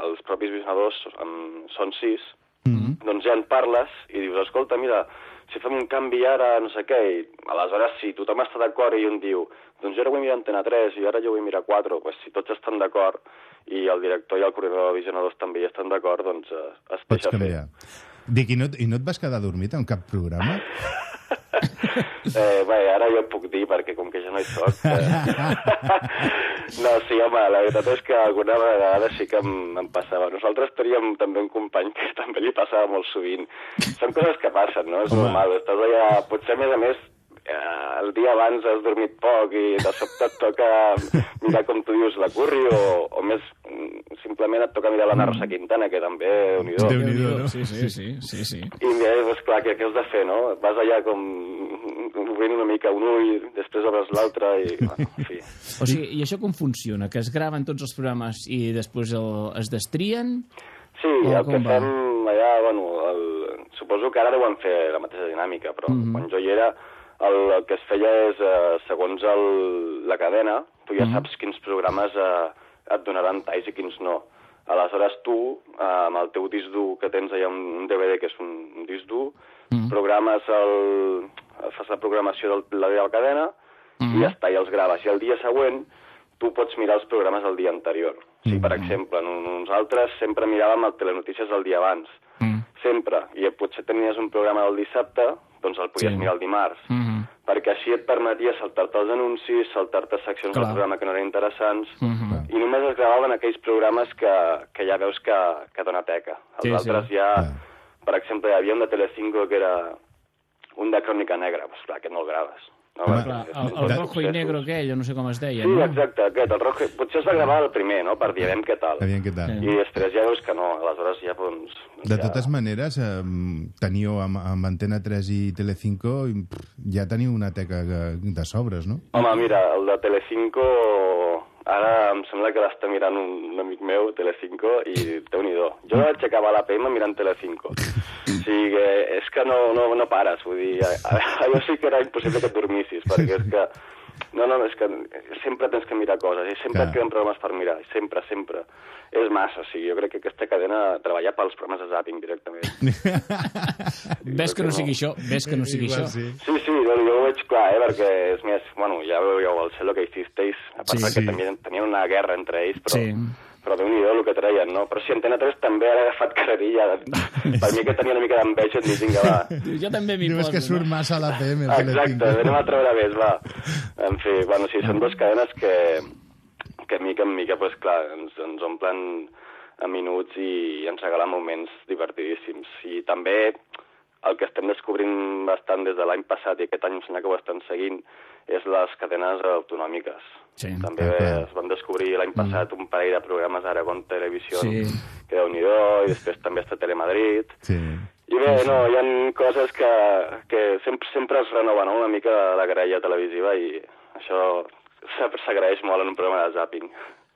els propis visionadors, en, són sis, Mhm. doncs ja en parles i dius, escolta, mira, si fem un canvi ara, no sé què, i aleshores si tothom està d'acord i un diu, doncs jo ara vull mirar Antena 3 i ara jo vull mirar 4, doncs si tots estan d'acord i el director i el coordinador de visionadors també hi estan d'acord, doncs eh, es pots deixa fer. Dic, i no, i no et vas quedar dormit en cap programa? eh, bé, ara jo puc dir, perquè com que ja no hi soc... Eh... no, sí, home, la veritat és que alguna vegada sí que em, em passava. Nosaltres teníem també un company que també li passava molt sovint. Són coses que passen, no? És Home. normal. Estàs allà, potser a més a més eh, el dia abans has dormit poc i de sobte et toca mirar com tu dius la curri o, o més mm, simplement et toca mirar la Rosa Quintana, que també, déu nhi no? Sí, sí, sí, sí, sí. i llavors, clar, què, què has de fer, no? Vas allà com obrint una mica un ull, després obres l'altre i, bueno, en fi. O sigui, i això com funciona? Que es graven tots els programes i després el, es destrien? Sí, O el que va? fem allà, bueno, el, suposo que ara deuen fer la mateixa dinàmica, però Mhm. quan jo hi era, el, el que es feia és, eh, segons el, la cadena, tu ja Mhm. saps quins programes eh, et donaran talls i quins no. Aleshores tu, eh, amb el teu disc dur, que tens allà un, DVD que és un, un disc dur, Mhm. programes el, fas la programació de la teva cadena Mhm. i ja està, i els graves. I el dia següent tu pots mirar els programes del dia anterior. O sigui, per exemple, no- nosaltres sempre miràvem el telenotícies del dia abans. Mm. Sempre. I potser tenies un programa del dissabte, doncs el podies Sí. mirar el dimarts. Mm Perquè així et permetia saltar-te els anuncis, saltar-te seccions Clar. del programa que no eren interessants, -hmm. i només es gravaven aquells programes que, que ja veus que, que dona teca. Els Sí, sí. altres ja... Per exemple, hi havia un de Telecinco que era un de Crònica Negra. Pues, clar, aquest no el graves. No, Home, Clar, el, el rojo i negro aquell, no sé com es deia, Sí, no? exacte, aquest, el rojo. Potser es va gravar el primer, no?, per dir, què tal. Aviam què tal. I després ja veus que no, aleshores ja, doncs... De ja... totes maneres, eh, teníeu amb, amb Antena 3 i Telecinco, ja teniu una teca de, de sobres, no? Home, mira, el de Telecinco... Ara em sembla que l'està mirant un, un amic meu, Telecinco, i déu-n'hi-do. Jo vaig acabar l'APM mirant Telecinco. O sigui que és que no, no, no pares, vull dir, allò sí que era impossible que et dormissis, perquè és que... No, no, és que sempre tens que mirar coses, i sempre Clar. et queden programes per mirar, sempre, sempre. És massa, o sigui, jo crec que aquesta cadena treballa pels programes de zapping directament. Ves que no sigui això, ves que no sigui Igual això. sí. Sí, sí, jo, jo ho veig clar, eh, perquè és més, bueno, ja veieu el lo que hicisteis, a part Sí, sí, que tenien una guerra entre ells, però, Sí. Però déu-n'hi-do el que traien, no? Però si Antena 3 també ha agafat carrerilla, per mi que tenia una mica d'enveja, et dic, vinga, va. Jo també m'hi No és poso, que surt massa a la PM, Exacte, anem a treure més, va. En fi, bueno, sí, són dues cadenes que, que mica en mica, pues, clar, ens, ens omplen a minuts i ens regalen moments divertidíssims. I també el que estem descobrint bastant des de l'any passat i aquest any em sembla que ho estan seguint és les cadenes autonòmiques. Sí. També Ah, clar. es van descobrir l'any passat un parell de programes d'Aragón Televisió Sí. que déu nhi i després també està Telemadrid. Sí. I bé, no, hi ha coses que, que sempre, sempre es renoven no? una mica la grella televisiva i això s'agraeix molt en un programa de zapping.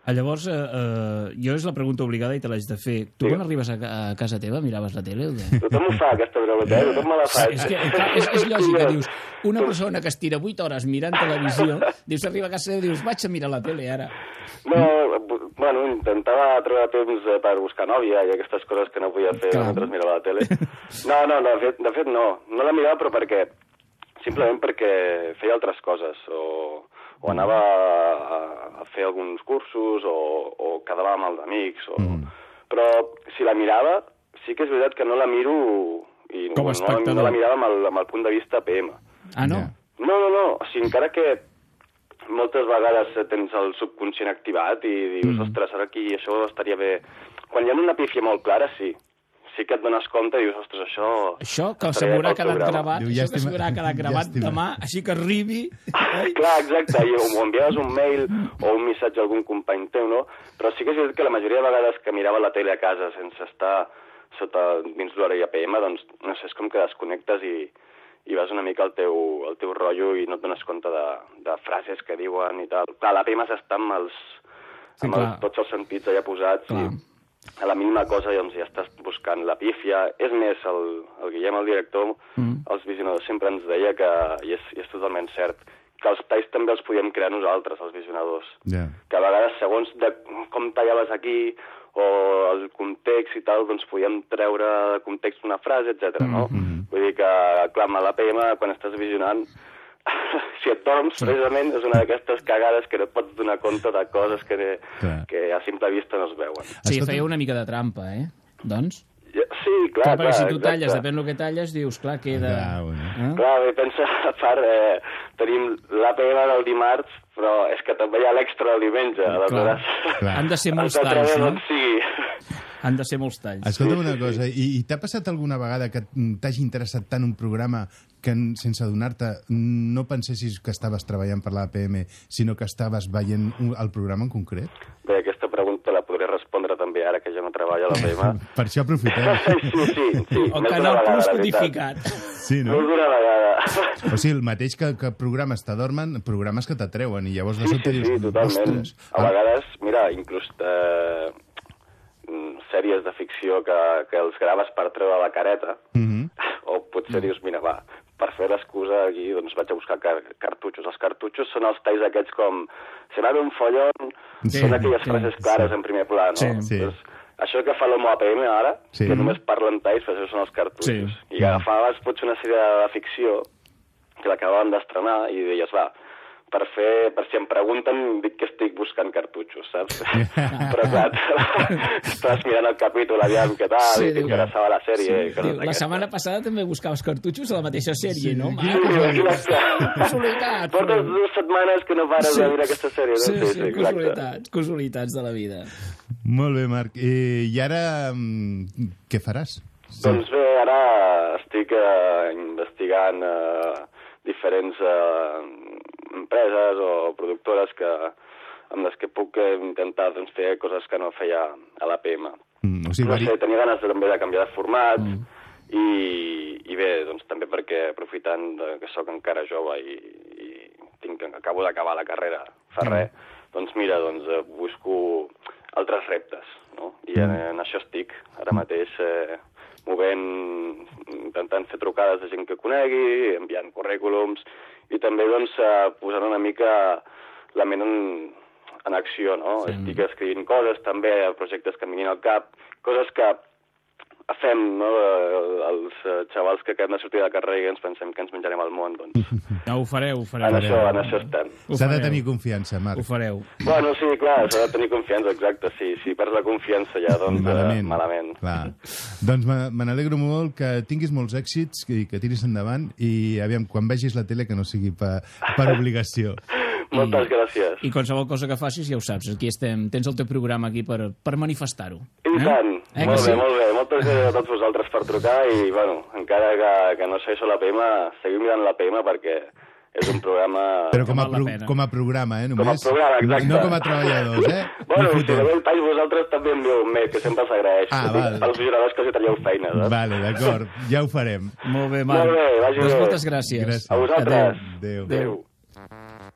Ah, Llavors, eh, eh, jo és la pregunta obligada i te l'haig de fer. Tu Sí. quan arribes a, a casa teva miraves la tele o què? Tothom ho fa, aquesta pregunta, eh? Tothom me la fa. És, que, clar, és, és lògic que dius, una persona que es tira 8 hores mirant televisió, dius, arriba a casa i dius, vaig a mirar la tele ara. No, bu- bueno, intentava treure temps eh, per buscar nòvia i aquestes coses que no podia fer Clar. mentre mirava la tele. No, no, de fet, de fet no. No la mirava però perquè... Simplement perquè feia altres coses o, o anava a, a fer alguns cursos o, o quedava amb els amics. O... Mm. Però si la mirava, sí que és veritat que no la miro i Com a no, espectador. no la mirava amb el, amb el punt de vista PM. Ah, no? Ja. No, no, no. O sigui, encara que moltes vegades tens el subconscient activat i dius, mm. ostres, ara aquí això estaria bé. Quan hi ha una pífia molt clara, sí. Sí que et dones compte i dius, ostres, això... Això que s'haurà quedat programa. gravat, Diu, ja això que s'haurà quedat ja gravat estima. demà, així que arribi... Eh? Clar, exacte, i o o enviaves un mail o un missatge a algun company teu, no? Però sí que és veritat que la majoria de vegades que mirava la tele a casa sense estar sota dins l'horari APM, doncs, no sé, és com que desconnectes i, i vas una mica al teu, al teu rotllo i no et dones compte de, de frases que diuen i tal. Clar, l'APM s'està amb, els, Sí, amb clar. els, tots els sentits allà posats Clar. i a la mínima cosa doncs, ja estàs buscant la pífia. És més, el, el Guillem, el director, Mm. els visionadors sempre ens deia que, i és, i és totalment cert, que els talls també els podíem crear nosaltres, els visionadors. Ja. Que a vegades, segons de com tallaves aquí o el context i tal, doncs podíem treure de context una frase, etc. no? Mhm. Vull dir que, clar, amb l'APM, quan estàs visionant, si et dorms, precisament, és una d'aquestes cagades que no et pots donar compte de coses que, Clar. que a simple vista no es veuen. Sí, Escolta- feia una mica de trampa, eh? Doncs? Sí, sí, clar, perquè clar, si tu exacte. talles, depèn del que talles, dius, clar, queda... Clar, bueno. Eh? Clar, bé, pensa, a part, eh, tenim l'APM del dimarts, però és que també hi ha l'extra del diumenge. aleshores, clar. Han de ser molts talls, no? sigui. Han de ser molts talls. Escolta'm una cosa, i, i t'ha passat alguna vegada que t'hagi interessat tant un programa que sense adonar-te no pensessis que estaves treballant per l'APM, sinó que estaves veient un- el programa en concret? Bé, aquesta pregunta la podré respondre també ara que ja no treballo a l'APM. Per això aprofitem. sí, sí, sí. O Canal Plus la codificat. Sí, no? Més d'una vegada. O sigui, el mateix que, que programes t'adormen, programes que t'atreuen, i llavors de Sí, sobte sí, dius, sí, totalment. ostres... A vegades, mira, inclús eh, mm, sèries de ficció que, que els graves per treure la careta, Mhm. o potser dius, mira, va, per fer l'excusa aquí, doncs vaig a buscar car cartutxos. Els cartutxos són els talls aquests com se va un follón, Sí, són aquelles sí, frases clares sí. en primer pla, no? Sí, sí. Doncs, això que fa l'Homo APM ara, Sí. que només parlen talls, però això són els cartutxos. Sí. I agafaves potser una sèrie de ficció que l'acabaven d'estrenar i deies, va, per fer, per si em pregunten, dic que estic buscant cartutxos, saps? Però clar, estàs mirant el capítol, aviam què tal, Sí, sí, i diu- t'interessava la sèrie. i Diu, la setmana passada també buscaves cartutxos a la mateixa sèrie, no? Sí, Mare, exacte. Casualitat. Portes dues setmanes que no pares Sí. de mirar aquesta sèrie, no? Sí, sí, exacte. casualitats, casualitats de la vida. Molt bé, Marc. Eh, I ara, mm, què faràs? Doncs bé, ara estic eh, investigant eh, diferents eh, empreses o productores que, amb les que puc intentar doncs, fer coses que no feia a l'APM. Mm, o sigui, no sé, tenia ganes de, també de canviar de format mm. i, i bé, doncs també perquè aprofitant de, que sóc encara jove i, i tinc, acabo d'acabar la carrera fa Mm. res, doncs mira, doncs eh, busco altres reptes, no? I en, Mm. en això estic, ara mateix eh, movent, intentant fer trucades de gent que conegui, enviant currículums i també doncs eh, posant una mica la ment en, en acció, no? Sí. Estic escrivint coses també, projectes que em vinguin al cap, coses que fem, no? Eh, Els eh, xavals que acabem de sortir de la carrera i ens pensem que ens menjarem el món, doncs No, ho fareu, ho fareu. en això, en això estem. S'ha de tenir confiança, Marc. Ho fareu. Bueno, sí, clar, s'ha de tenir confiança, exacte, sí. Si perds la confiança ja, doncs Malament. Eh, malament. Clar. Doncs me me n'alegro molt que tinguis molts èxits i que tiris endavant i aviam, quan vegis la tele que no sigui per, per obligació. Moltes gràcies. I qualsevol cosa que facis ja ho saps, aquí estem. Tens el teu programa aquí per, per manifestar-ho. I tant. Eh molt sí? bé, molt bé. Moltes gràcies a tots vosaltres per trucar i, bueno, encara que, que no segueixo l'APM, seguiu mirant l'APM perquè és un programa... Però com a, la pro, com a programa, eh, Com a només. programa, exacte. No com a treballadors, eh? Bueno, No si fotem. rebeu talls vosaltres també envieu un mail, que sempre s'agraeix. Ah, val. Els juradors que us hi traieu feina, saps? Vale, d'acord, ja ho farem. Molt bé, Marc. Molt bé, vagi doncs bé. moltes gràcies. Gràcies. A vosaltres. Adéu. Adéu. Mama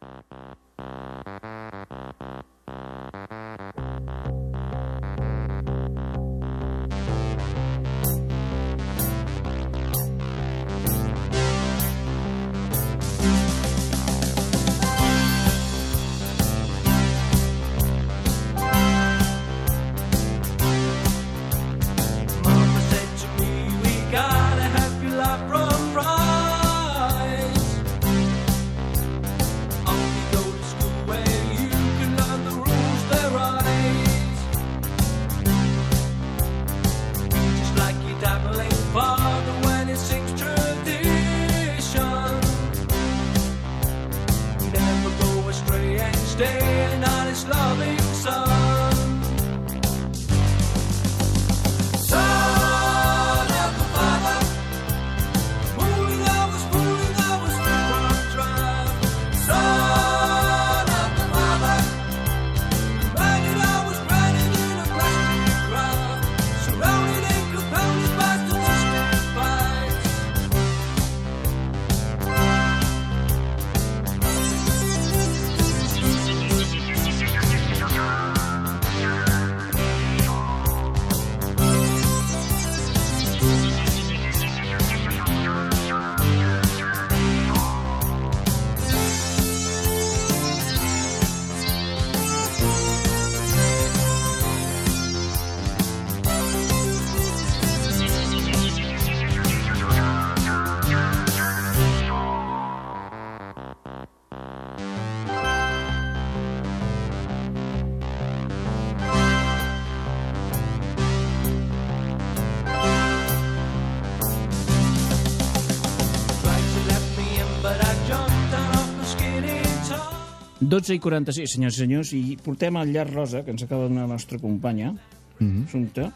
12 i 46, senyors i senyors, i portem el llaç rosa, que ens acaba de donar la nostra companya, Mhm. Assumpta.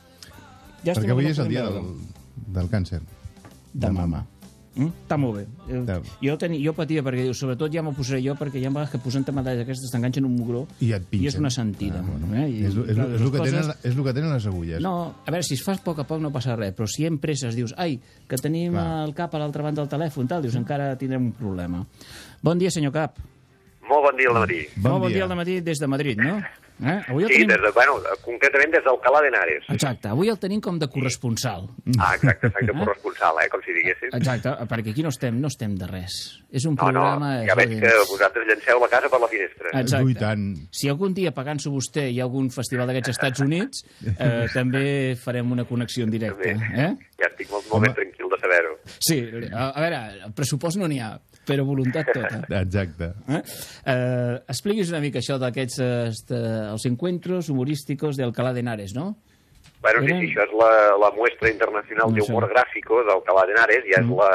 Ja Perquè avui és el dia del, del càncer. De mama. Mm? Està molt bé. Eh. Jo, tenia, jo patia, perquè diu, sobretot ja m'ho posaré jo, perquè hi ha vegades que posant-te medalles aquestes t'enganxen un mugró I et pinxen. i és una sentida. Ah, bueno. eh? I, és, és, clar, és, el que tenen, coses- és el que tenen les agulles. No, a veure, si es fas a poc a poc no passa res, però si en presses dius, ai, que tenim Clar. el cap a l'altra banda del telèfon, tal, dius, encara tindrem un problema. Bon dia, senyor Cap. Molt bon dia al matí. Molt bon dia al matí des de Madrid, no? Eh? Avui Sí, tenim... des de, bueno, concretament des d'Alcalà de Henares. Exacte, avui el tenim com de corresponsal. Ah, exacte, exacte, corresponsal, eh, com si diguéssim. Exacte, perquè aquí no estem, no estem de res. És un No, no, programa... ja veig que vosaltres llanceu la casa per la finestra. Exacte. I tant. Si algun dia, pagant-s'ho vostè, hi ha algun festival d'aquests Estats Units, eh, també farem una connexió en directe. Eh? Ja estic molt, molt ben tranquil de saber-ho. Sí, a, a veure, el pressupost no n'hi ha, però voluntat tota. Exacte. Eh? Eh, expliquis una mica això d'aquests eh, este, els encuentros humorísticos de Alcalá de Henares, no? Bueno, sí, Eren- sí, això és la, la muestra internacional No sé. d'humor gràfico d'Alcalà de Henares, ja és la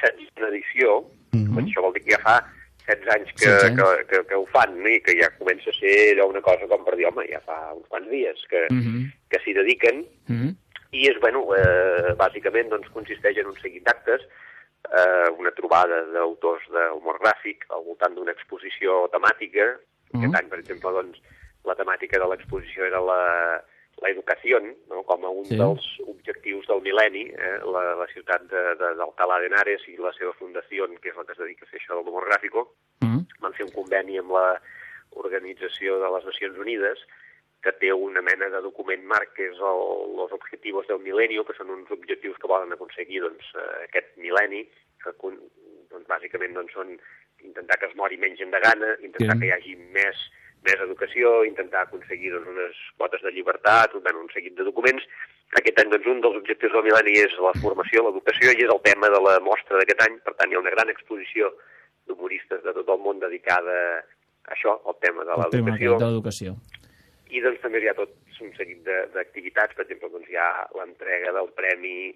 setzena edició, Mhm. això vol dir que ja fa 16 anys que, 16 anys. que, que, que ho fan, no? i que ja comença a ser allò una cosa com per dir, home, ja fa uns quants dies que, Mhm. que s'hi dediquen, Mm i és, bueno, eh, bàsicament doncs, consisteix en un seguit d'actes, eh, una trobada d'autors d'humor gràfic al voltant d'una exposició temàtica. Mhm. Aquest any, per exemple, doncs, la temàtica de l'exposició era la, la educació, no? com a un Sí. dels objectius del mil·lenni, eh? la, la ciutat de- de- d'Alcalà de Henares i la seva fundació, que és la que es dedica a fer això de l'humor gràfico, -hmm. van fer un conveni amb la Organització de les Nacions Unides que té una mena de document marc que és el, els objectius del mil·lenni, que són uns objectius que volen aconseguir doncs, eh, aquest mil·lenni, que doncs, bàsicament doncs, són intentar que es mori menys gent de gana, intentar Sí. que hi hagi més, més educació, intentar aconseguir doncs, unes quotes de llibertat, un, bueno, un seguit de documents. Aquest any doncs, un dels objectius del mil·lenni és la formació, l'educació, i és el tema de la mostra d'aquest any. Per tant, hi ha una gran exposició d'humoristes de tot el món dedicada a això, al tema de l'educació. De. I doncs també hi ha tot un seguit de- d'activitats, per exemple, doncs hi ha l'entrega del Premi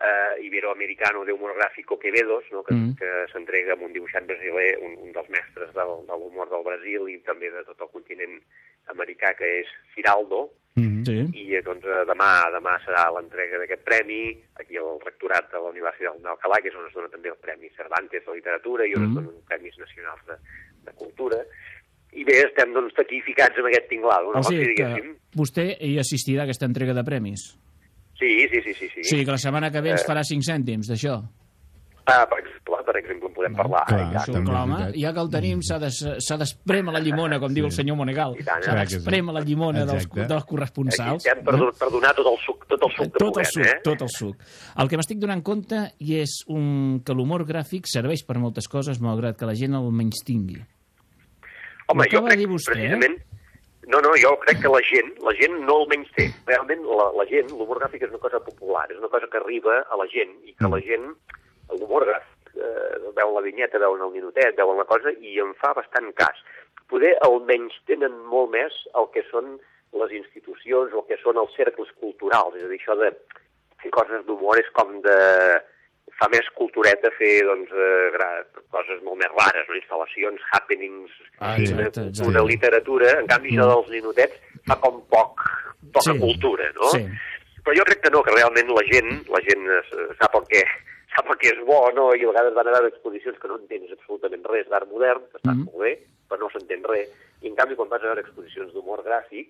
eh, Iberoamericano d'Humor Gràfico Quevedos, no? que, Mm. que s'entrega amb un dibuixant brasiler, un, un dels mestres del, de l'humor del Brasil i també de tot el continent americà, que és Firaldo, Mhm. Sí. i eh, doncs, eh, demà demà serà l'entrega d'aquest premi aquí al rectorat de la Universitat d'Alcalà, que és on es dona també el Premi Cervantes de Literatura i on Mhm. es donen premis nacionals de, de cultura. I bé, estem doncs, aquí ficats amb aquest tinglado, no? O sigui si que vostè hi assistirà a aquesta entrega de premis. Sí, sí, sí, sí. sí. O sigui que la setmana que ve ens Eh. farà 5 cèntims d'això. Ah, per exemple, per exemple, en podem parlar. clar, i tant. Això, també clar, home, ja que el tenim, s'ha de- d'esprémer la llimona, com diu el senyor Monegal. S'ha sí. d'esprémer la llimona dels, dels Aquí corresponsals. estem per, per donar tot el suc, tot el suc que tot el puguem, suc, eh? tot el suc. El que m'estic donant compte i és un, que l'humor gràfic serveix per moltes coses, malgrat que la gent el menys tingui. Home, Ho jo crec, dir vostè, eh? precisament... No, no, jo crec que la gent, la gent no el menys té. Realment, la, la gent, l'humor gràfic és una cosa popular, és una cosa que arriba a la gent i que la gent, l'humor gràfic, eh, veuen la vinyeta, veuen el minutet, veuen la cosa i en fa bastant cas. Poder almenys tenen molt més el que són les institucions o el que són els cercles culturals, és a dir, això de fer coses d'humor és com de fa més cultureta fer doncs, eh, coses molt més rares, no? instal·lacions, happenings, Ah, exacte, exacte. una literatura. En canvi, això dels ninotets fa com poc, poca Sí, cultura, no? sí. Però jo crec que no, que realment la gent, la gent eh, sap el que sap el que és bo, no? I a vegades van a veure exposicions que no entens absolutament res d'art modern, que estan Mhm. molt bé, però no s'entén res. I en canvi, quan vas a veure exposicions d'humor gràfic,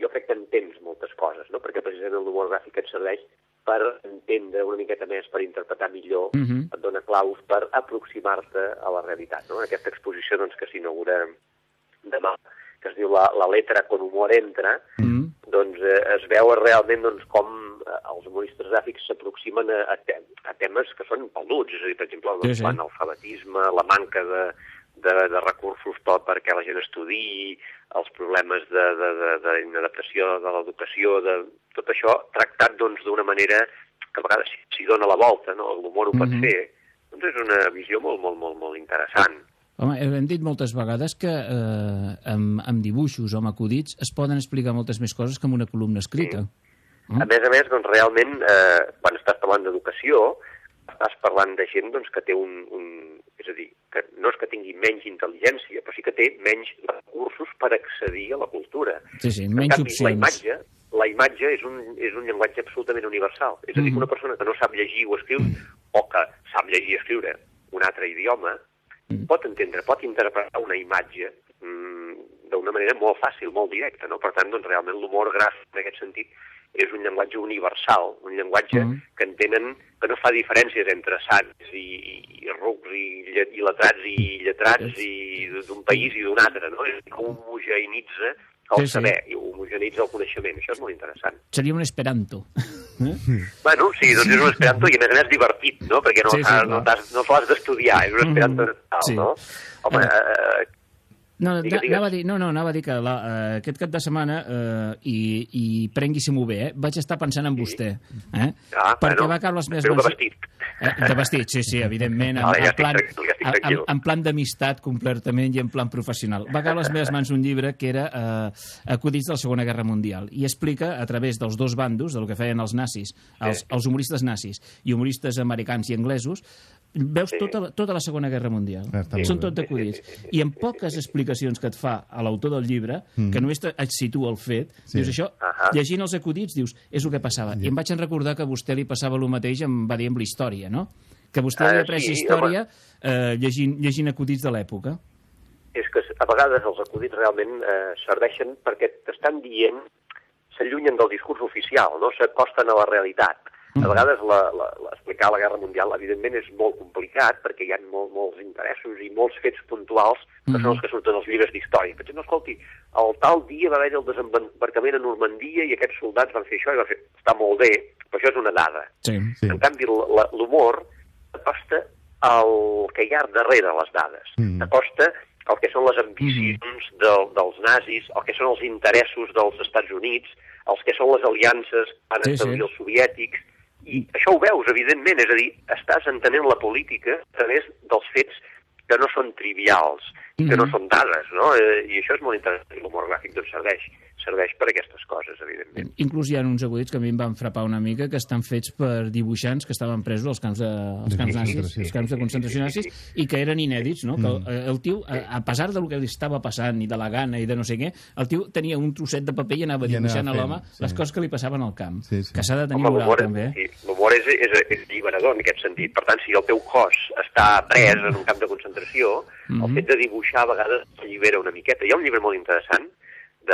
jo crec que entens moltes coses, no? Perquè precisament l'humor gràfic et serveix per entendre una miqueta més, per interpretar millor, Mhm. et dona claus per aproximar-te a la realitat. No? Aquesta exposició doncs, que s'inaugura demà, que es diu la, la letra con humor entra, Mm. doncs eh, es veu realment doncs, com eh, els humoristes gràfics s'aproximen a, a, a temes que són peluts, és a dir, per exemple, Sí, doncs, sí. l'analfabetisme, la manca de, de, de recursos tot perquè la gent estudiï, els problemes de- de- de- d'inadaptació de, de l'educació, de tot això tractat doncs, d'una manera que a vegades s'hi- dona la volta, no? l'humor ho pot Mhm. fer, doncs és una visió molt, molt, molt, molt interessant. Home, hem dit moltes vegades que eh, amb, amb dibuixos o amb acudits es poden explicar moltes més coses que amb una columna escrita. A més a més, doncs, realment, eh, quan estàs parlant d'educació, estàs parlant de gent doncs, que té un, un, És a dir, que no és que tingui menys intel·ligència, però sí que té menys recursos per accedir a la cultura. Sí, sí, En menys canvi, La opcions. imatge, la imatge és un, és un llenguatge absolutament universal. És a dir, que una persona que no sap llegir o escriure, o que sap llegir i escriure un altre idioma, Mhm. pot entendre, pot interpretar una imatge mm, d'una manera molt fàcil, molt directa, no? Per tant, doncs, realment l'humor gràfic, en aquest sentit, és un llenguatge universal, un llenguatge Mhm. que entenen que no fa diferències entre sants i, i, i rucs i, i letrats i lletrats i d'un país i d'un altre, no? És que homogeneïtza el Sí, sí. saber i homogeneïtza el coneixement. Això és molt interessant. Seria un esperanto. Bueno, sí, doncs és un esperanto i a més a més divertit, no? Perquè no, Sí, sí, sí, no, no te l'has d'estudiar, és un esperanto Mhm, natural, sí. no? Home, eh, No, Digues, digues. anava a dir, no, no, anava a dir que la, eh, aquest cap de setmana, eh, i, i prengui-s'ho bé, eh, vaig estar pensant en vostè. Eh? Ah, perquè bueno, va caure les meves mans... vestit. Eh, de vestit, sí, sí, evidentment, en, en plan, en, en plan d'amistat completament i en plan professional. Va caure a les meves mans un llibre que era eh, Acudits de la Segona Guerra Mundial i explica a través dels dos bandos, del que feien els nazis, els, els humoristes nazis i humoristes americans i anglesos, veus tota, la, tota la Segona Guerra Mundial. Ah, està Són tot d'acudits. I en poques explicacions que et fa a l'autor del llibre, Mm. que només et situa el fet, Sí. dius això, llegint els acudits, dius, és el que passava. I em vaig en recordar que a vostè li passava el mateix, em va dir, amb la història, no? Que vostè Ah, havia après sí, història eh, llegint, llegint acudits de l'època. és que a vegades els acudits realment eh, serveixen perquè t'estan dient, s'allunyen del discurs oficial, no s'acosten a la realitat. A vegades la, la, la, explicar la Guerra Mundial, evidentment, és molt complicat perquè hi ha molt, molts interessos i molts fets puntuals que Mhm. són els que surten als llibres d'història. Per exemple, escolti, el tal dia va haver el desembarcament a Normandia i aquests soldats van fer això i van fer... Està molt bé, però això és una dada. Sí. Sí. En canvi, l'humor t'acosta el que hi ha darrere les dades. Mm. T'acosta el que són les ambicions del, dels nazis, el que són els interessos dels Estats Units, els que són les aliances van Sí, sí. els soviètics, i això ho veus, evidentment, és a dir, estàs entenent la política a través dels fets que no són trivials, que no Mhm. són dades, no? Eh, I això és molt interessant, i l'humor gràfic doncs serveix, serveix per aquestes coses, evidentment. Inclús hi ha uns acudits que a mi em van frapar una mica, que estan fets per dibuixants que estaven presos als camps de, als De camps nazis, concentració. als camps de concentració nazis, i que eren inèdits, no? Que el, Mm. el tio, a, a pesar del que li estava passant, i de la gana, i de no sé què, el tio tenia un trosset de paper i anava I anava dibuixant a fent, l'home sí. les coses que li passaven al camp. Sí, sí. Que s'ha de tenir Home, moral, també. sí, l'humor és, és, és alliberador en aquest sentit. Per tant, si el teu cos està pres en un camp de concentració, Mhm. el fet de dibuixar a vegades allibera una miqueta. Hi ha un llibre molt interessant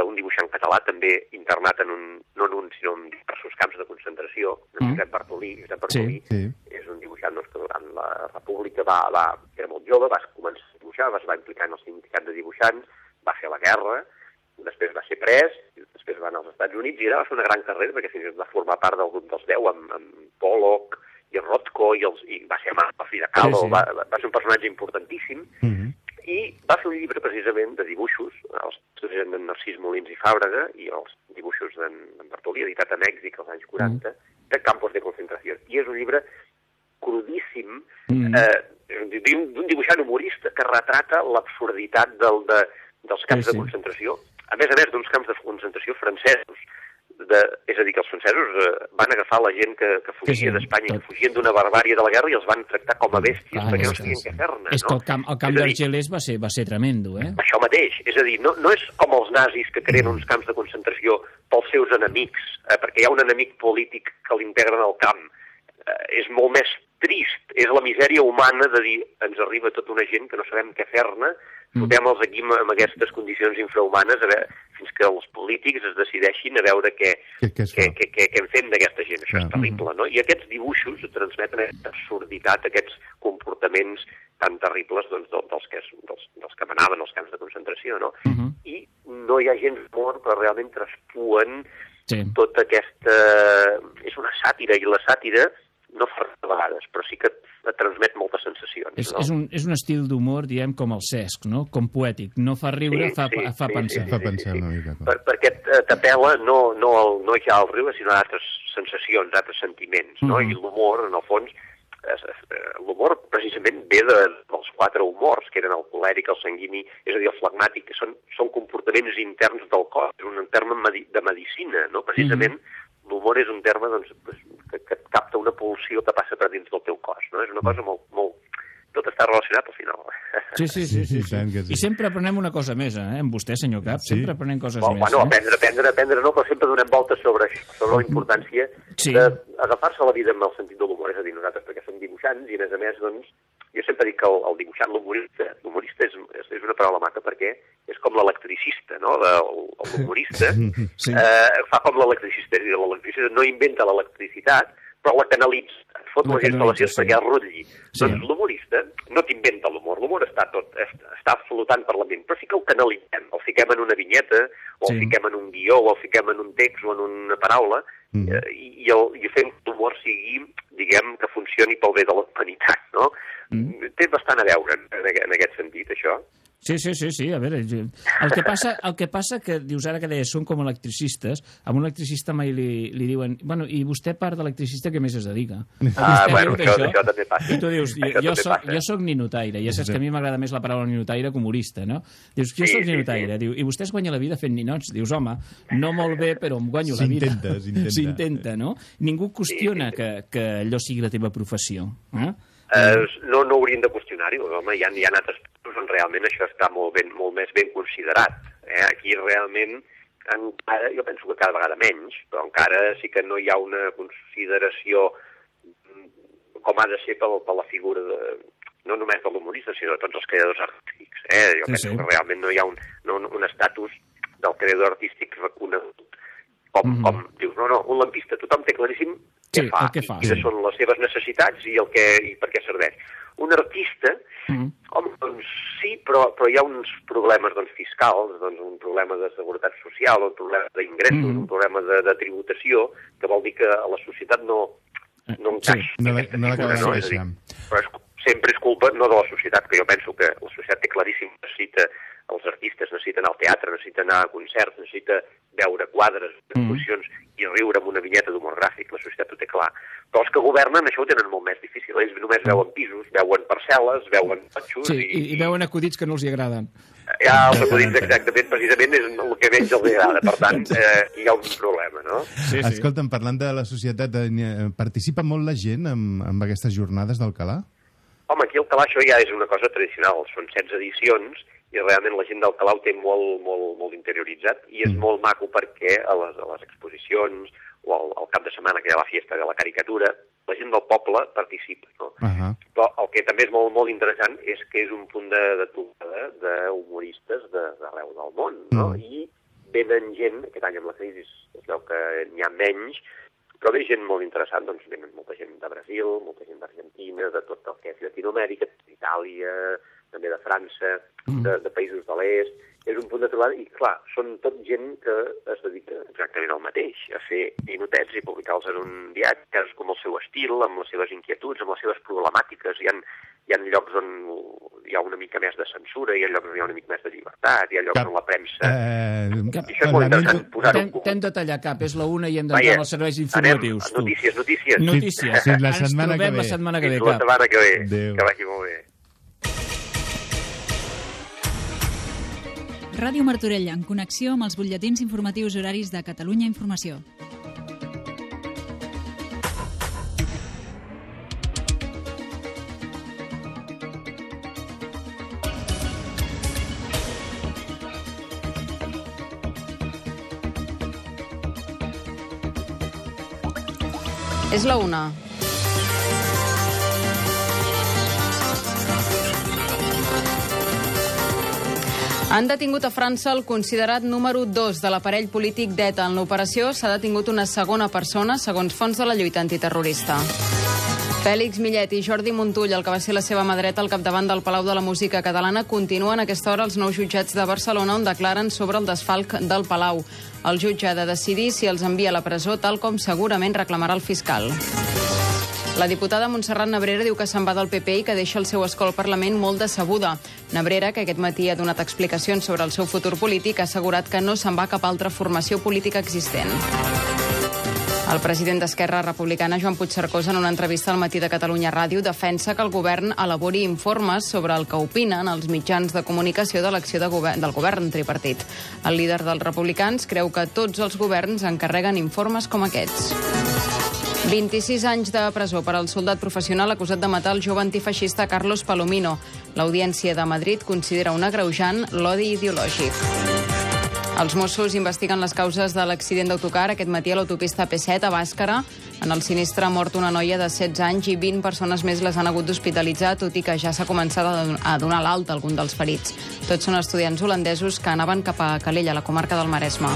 d'un dibuixant català, també internat en un, no en un, sinó en diversos camps de concentració, en Mhm. Josep Bartolí. Josep Bartolí Sí. és un dibuixant doncs, que durant la República va, va, era molt jove, va començar a dibuixar, va, es va implicar en el sindicat de dibuixants, va fer la guerra, després va ser pres, i després va anar als Estats Units i ara va fer una gran carrera perquè fins i tot va formar part del grup dels 10 amb, amb Pollock i Rothko i, els, i va ser amb el Frida Kahlo, Sí, sí. Va, va ser un personatge importantíssim Mhm. I va fer un llibre precisament de dibuixos, els eren d'en Narcís Molins i Fàbrega i els dibuixos d'en Bartolí, editat a Mèxic als anys 40, de Campos de Concentració. I és un llibre crudíssim, Mhm. eh, d'un dibuixant humorista que retrata l'absurditat del, de, dels camps Sí, sí. de concentració, a més a més d'uns camps de concentració francesos, de, és a dir, que els francesos eh, van agafar la gent que, que fugia Sí, sí, d'Espanya, tot. que fugien d'una barbària de la guerra i els van tractar com a bèsties Clar, perquè no és que- sabien què fer-ne. És no? que el camp, el camp d'Argelers va ser, va ser tremendo, eh? això mateix, és a dir, no, no és com els nazis que creen uns camps de concentració pels seus enemics, eh, perquè hi ha un enemic polític que l'integren al camp. Eh, és molt més trist, és la misèria humana de dir ens arriba tota una gent que no sabem què fer-ne, fotem-los aquí amb, amb aquestes condicions infrahumanes a veure, fins que els polítics es decideixin a veure què, Què, què què, què, què, què en fem d'aquesta gent. Això Clar. és terrible, no? I aquests dibuixos transmeten aquesta absurditat, aquests comportaments tan terribles doncs, del- dels, que, dels, dels que manaven als camps de concentració, no? Mhm. I no hi ha gens d'humor, però realment traspuen Sí. tota aquesta... És una sàtira, i la sàtira no fa res a vegades, però sí que et transmet moltes sensacions. És, no? és, un, és un estil d'humor, diem, com el Cesc, no? Com poètic. No fa riure, Sí, fa, sí, fa sí, pensar. sí, Fa pensar una mica. per, perquè t'apela no, no, al, no ja al riure, sinó a altres sensacions, a altres sentiments, no? Mhm. I l'humor, en el fons, l'humor precisament ve de, dels quatre humors, que eren el colèric, el sanguini, és a dir, el flegmàtic, que són, són comportaments interns del cos, és un terme de medicina, no? Precisament l'humor és un terme doncs, que, que capta una pulsió que passa per dins del teu cos, no? És una cosa molt, molt... Tot està relacionat al final Sí, sí, sí. sí, I sí. sí. I sempre aprenem una cosa més, eh? Amb vostè, senyor Cap. Sí. Sempre aprenem coses Bueno, més. bueno, eh? aprendre, aprendre, aprendre no, però sempre donem voltes sobre sobre la importància Sí. d'agafar-se la vida amb el sentit de l'humor, és a dir, nosaltres perquè som dibuixants i, a més a més, doncs, jo sempre dic que el, el dibuixant, l'humorista, l'humorista és, és, és una paraula maca perquè és com l'electricista, no? L'humorista Sí. eh, fa com l'electricista, és a dir, l'electricista no inventa l'electricitat, però la canalitza, et fot La les instal·lacions perquè es rotlli. Sí. Doncs l'humorista no t'inventa l'humor, l'humor està tot, est- està flotant per la ment, però sí que el canalitzem, el fiquem en una vinyeta, o Sí. el fiquem en un guió, o el fiquem en un text o en una paraula, eh, i, i, el, i fem que l'humor sigui, diguem, que funcioni pel bé de la humanitat, no? Mm. Té bastant a veure en, en aquest sentit, això. Sí, sí, sí, sí, a veure, el que passa, el que passa que dius ara que deies són com electricistes, a un electricista mai li, li diuen, bueno, i vostè part d'electricista que més es dedica? Ah, bueno, diu això, això també passa. I tu dius, jo, Això jo, soc, jo soc ninotaire, ja saps que a mi m'agrada més la paraula ninotaire que humorista, no? Dius, jo Sí, soc sí, ninotaire, diu, i vostè es guanya la vida fent ninots. Dius, home, no molt bé, però em guanyo la vida. S'intenta, s'intenta. No? Ningú qüestiona que, que allò sigui la teva professió. Eh? Eh, no, no haurien de qüestionar-ho, home, hi ha, hi ha altres on realment això està molt, ben, molt més ben considerat. Eh? Aquí realment, encara, jo penso que cada vegada menys, però encara sí que no hi ha una consideració mm, com ha de ser per, per la figura de, no només de l'humorista, sinó de tots els creadors artístics. Eh? Jo Sí, penso sí. que realment no hi ha un, no, un estatus del creador artístic reconegut com, Mhm. com dius, no, no, un lampista, tothom té claríssim Sí, què fa, que fa, i quines sí. són les seves necessitats i, el que, i per què serveix. Un artista, Mm. home, doncs sí, però, però hi ha uns problemes doncs, fiscals, doncs, un problema de seguretat social, un problema d'ingressos, Mhm. un problema de, de tributació, que vol dir que a la societat no, no encaixa. Eh, no aquesta no l'acaba de És dir. Però és, sempre és culpa no de la societat, que jo penso que la societat té claríssim, necessita, els artistes necessiten anar al teatre, necessiten anar a concerts, necessita veure quadres, exposicions i riure amb una vinyeta d'humor gràfic, la societat ho té clar. Però els que governen això ho tenen molt més difícil, ells només veuen pisos, veuen parcel·les, veuen totxos Sí, i, i, i veuen acudits que no els hi agraden. ja els acudits exactament, precisament és el que menys els agrada, per tant eh, hi ha un problema, no? Sí, sí. Escolta'm, parlant de la societat, eh, participa molt la gent amb, amb aquestes jornades d'Alcalà? Home, aquí el Calà això ja és una cosa tradicional, són 16 edicions i realment la gent del ho té molt, molt, molt interioritzat i és Mm. molt maco perquè a les, a les exposicions o al, al cap de setmana que hi ha la fiesta de la caricatura, la gent del poble participa, no? Uh -huh. Però el que també és molt, molt interessant és que és un punt de, de trobada d'humoristes de- d'arreu del món, no? Mm. I venen gent, aquest any amb la crisi es veu que n'hi ha menys, però ve gent molt interessant, doncs venen molta gent de Brasil, molta gent d'Argentina, de tot el que és Llatinoamèrica, d'Itàlia, també de França, de, de països de l'est, és un punt de trobada i, clar, són tot gent que es dedica exactament al mateix, a fer ninotets i publicar-los en un diari, cadascú amb el seu estil, amb les seves inquietuds, amb les seves problemàtiques. Hi ha, hi ha llocs on hi ha una mica més de censura, hi ha llocs on hi ha una mica més de llibertat, hi ha llocs Cap- on la premsa... Eh, I això és molt interessant, posar-ho en T'hem comú. t'hem de tallar cap, és la una i hem d'entrar els serveis anem informatius. a tu. Notícies, notícies. Notícies. Fins la Ens setmana que trobem la ve. setmana que ve, Fins la cap. setmana que ve. Adéu. Que vagi molt bé. Ràdio Martorell, en connexió amb els butlletins informatius horaris de Catalunya Informació. És la una. Han detingut a França el considerat número 2 de l'aparell polític d'ETA. En l'operació s'ha detingut una segona persona, segons fons de la lluita antiterrorista. Fèlix Millet i Jordi Montull, el que va ser la seva mà dreta al capdavant del Palau de la Música Catalana, continuen a aquesta hora els nous jutjats de Barcelona on declaren sobre el desfalc del Palau. El jutge ha de decidir si els envia a la presó, tal com segurament reclamarà el fiscal. La diputada Montserrat Nebrera diu que se'n va del PP i que deixa el seu escó al Parlament molt decebuda. Nebrera, que aquest matí ha donat explicacions sobre el seu futur polític, ha assegurat que no se'n va cap altra formació política existent. El president d'Esquerra Republicana, Joan Puigcercós, en una entrevista al matí de Catalunya Ràdio, defensa que el govern elabori informes sobre el que opinen els mitjans de comunicació de l'acció de govern, del govern tripartit. El líder dels republicans creu que tots els governs encarreguen informes com aquests. 26 anys de presó per al soldat professional acusat de matar el jove antifeixista Carlos Palomino. L'Audiència de Madrid considera un agreujant l'odi ideològic. Els Mossos investiguen les causes de l'accident d'autocar aquest matí a l'autopista P7 a Bàscara. En el sinistre ha mort una noia de 16 anys i 20 persones més les han hagut d'hospitalitzar, tot i que ja s'ha començat a don- a donar l'alta algun dels ferits. Tots són estudiants holandesos que anaven cap a Calella, la comarca del Maresme.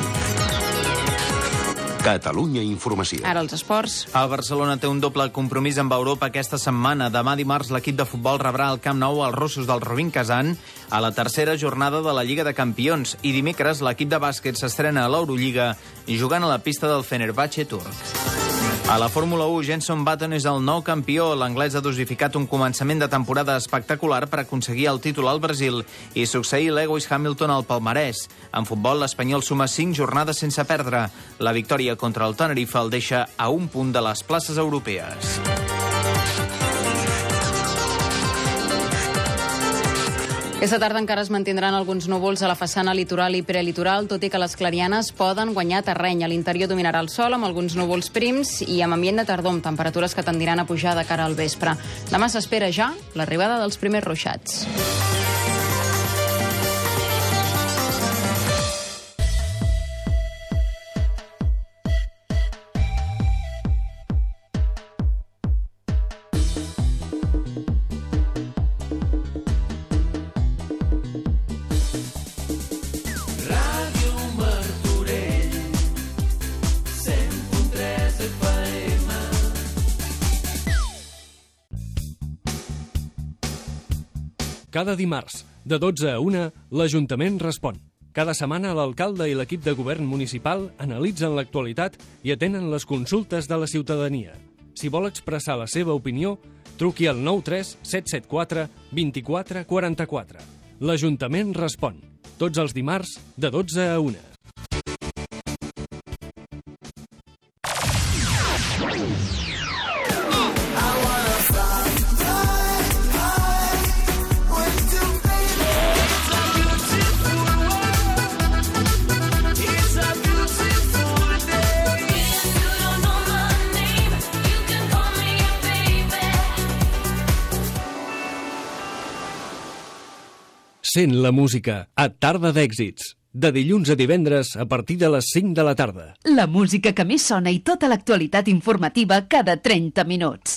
Catalunya Informació. Ara els esports. El Barcelona té un doble compromís amb Europa aquesta setmana. Demà dimarts l'equip de futbol rebrà al Camp Nou els russos del Rubin Kazan a la tercera jornada de la Lliga de Campions i dimecres l'equip de bàsquet s'estrena a l'Eurolliga jugant a la pista del Fenerbahce turc. A la Fórmula 1, Jenson Button és el nou campió. L'anglès ha dosificat un començament de temporada espectacular per aconseguir el títol al Brasil i succeir Lewis Hamilton al palmarès. En futbol, l'Espanyol suma 5 jornades sense perdre. La victòria contra el Tenerife el deixa a un punt de les places europees. Aquesta tarda encara es mantindran alguns núvols a la façana litoral i prelitoral, tot i que les clarianes poden guanyar terreny. A l'interior dominarà el sol amb alguns núvols prims i amb ambient de tardor, amb temperatures que tendiran a pujar de cara al vespre. Demà s'espera ja l'arribada dels primers ruixats. Cada dimarts, de 12 a 1, l'Ajuntament respon. Cada setmana l'alcalde i l'equip de govern municipal analitzen l'actualitat i atenen les consultes de la ciutadania. Si vol expressar la seva opinió, truqui al 93 774 24 44. L'Ajuntament respon. Tots els dimarts, de 12 a 1. Sent la música a Tarda d'Èxits, de dilluns a divendres a partir de les 5 de la tarda. La música que més sona i tota l'actualitat informativa cada 30 minuts.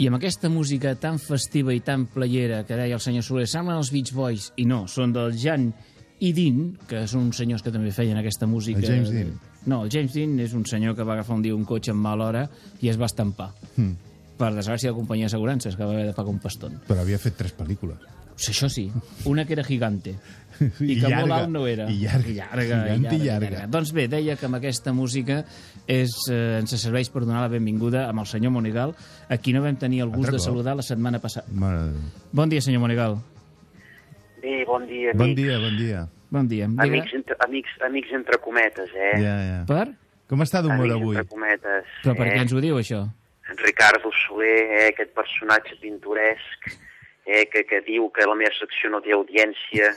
I amb aquesta música tan festiva i tan playera que deia el senyor Soler, semblen els Beach Boys, i no, són del Jan i Dean, que són uns senyors que també feien aquesta música. El James Dean. No, el James Dean és un senyor que va agafar un dia un cotxe amb mala hora i es va estampar. Hmm. Per desgràcia de companyia d'assegurances, que va haver de pagar un paston. Però havia fet tres pel·lícules. Sí, això sí, una que era gigante i, I que molt llarga, alt no era. i llarga, I llarga, gigante i i llarga, llarga. Doncs bé, deia que amb aquesta música és, eh, ens serveix per donar la benvinguda amb el senyor Monegal, a qui no vam tenir el gust Altre de saludar la setmana passada. Mare. Bon dia, senyor Monegal. Bé, bon dia, Bon amics. dia, bon dia. Bon dia. Em diga- Amics entre, amics, amics entre cometes, eh? Ja, ja. Per? Com està d'humor amics avui? entre cometes. Però per eh? què ens ho diu, això? En Ricardo Soler, eh? aquest personatge pintoresc, eh? que, que diu que la meva secció no té audiència,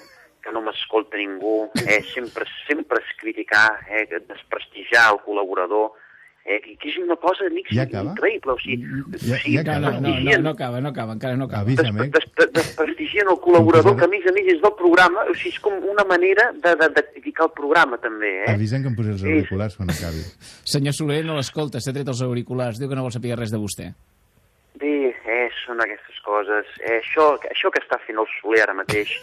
que no m'escolta ningú, eh, sempre, sempre és criticar, eh, desprestigiar el col·laborador, eh, que, és una cosa, amics, Ja acaba? increïble. O sigui, Ja, o sigui, ja acaba. No, no, no, no acaba, no acaba, encara no acaba. Avisa'm, eh? des, des, desprestigien el col·laborador que a més a més és del programa, o sigui, és com una manera de, de, de criticar el programa també, eh? Avisa'm que em posi els auriculars quan acabi. Senyor Soler no l'escolta, s'ha tret els auriculars, diu que no vol saber res de vostè. Bé, eh, són aquestes coses. Eh, això, això que està fent el Soler ara mateix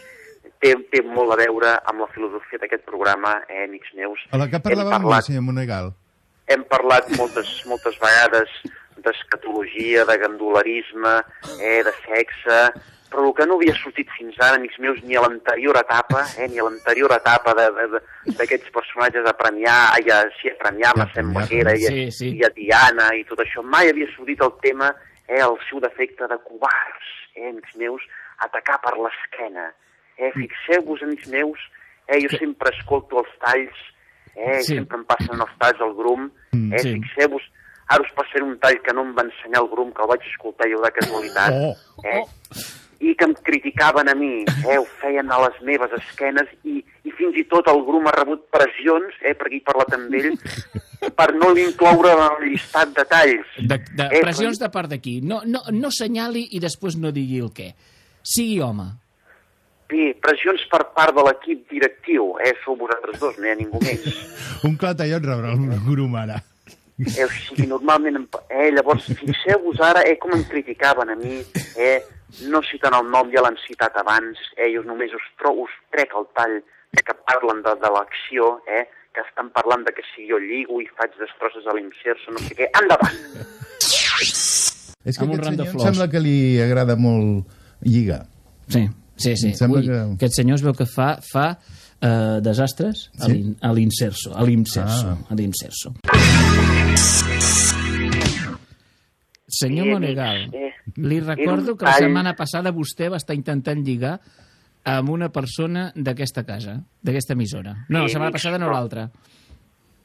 té, té molt a veure amb la filosofia d'aquest programa, eh, amics meus. A la que parlàvem amb el parlat, senyor Monegal. hem parlat moltes, moltes vegades d'escatologia, de gandularisme, eh, de sexe, però el que no havia sortit fins ara, amics meus, ni a l'anterior etapa, eh, ni a l'anterior etapa d'aquests personatges a premiar, ai, a, sí, a premiar, ja, sembla que era, i, a- Sí, sí. i a Diana i tot això, mai havia sortit el tema, eh, el seu defecte de covards, eh, amics meus, atacar per l'esquena. Eh, Fixeu-vos, amics meus, eh, jo sempre escolto els talls, eh, Sí. sempre em passen els talls al grum, Mm, eh, sí. fixeu-vos, ara us passaré un tall que no em va ensenyar el grum, que el vaig escoltar jo de casualitat, Oh, eh, i que em criticaven a mi, eh, ho feien a les meves esquenes, i, i fins i tot el grum ha rebut pressions, eh, perquè he parlat amb ell, per no l'incloure en el llistat de talls. De, de Eh, pressions de part d'aquí. No, no, no senyali i després no digui el què. Sigui home. Bé, pressions per part de l'equip directiu, eh, sou vosaltres dos, no hi ha ningú més. Un clatallot rebrà el grum ara. Eh, o sigui, normalment, eh, llavors, fixeu-vos ara eh, com em criticaven a mi, eh, no citant el nom, ja l'han citat abans, eh, jo només us, tro us trec el tall que parlen de, de l'acció, eh, que estan parlant de que si jo lligo i faig destrosses a l'inserso, no sé què, endavant! És que Amb aquest senyor sembla que li agrada molt lligar. Sí, sí, sí. Ui, que- Aquest senyor es veu que fa, fa eh, desastres Sí? a l'inserso. A l'inserso. Ah. A l'inserso. Senyor Eh, Monegal, eh, li recordo que la setmana passada vostè va estar intentant lligar amb una persona d'aquesta casa, d'aquesta emissora. No, la Sí, setmana passada no l'altra.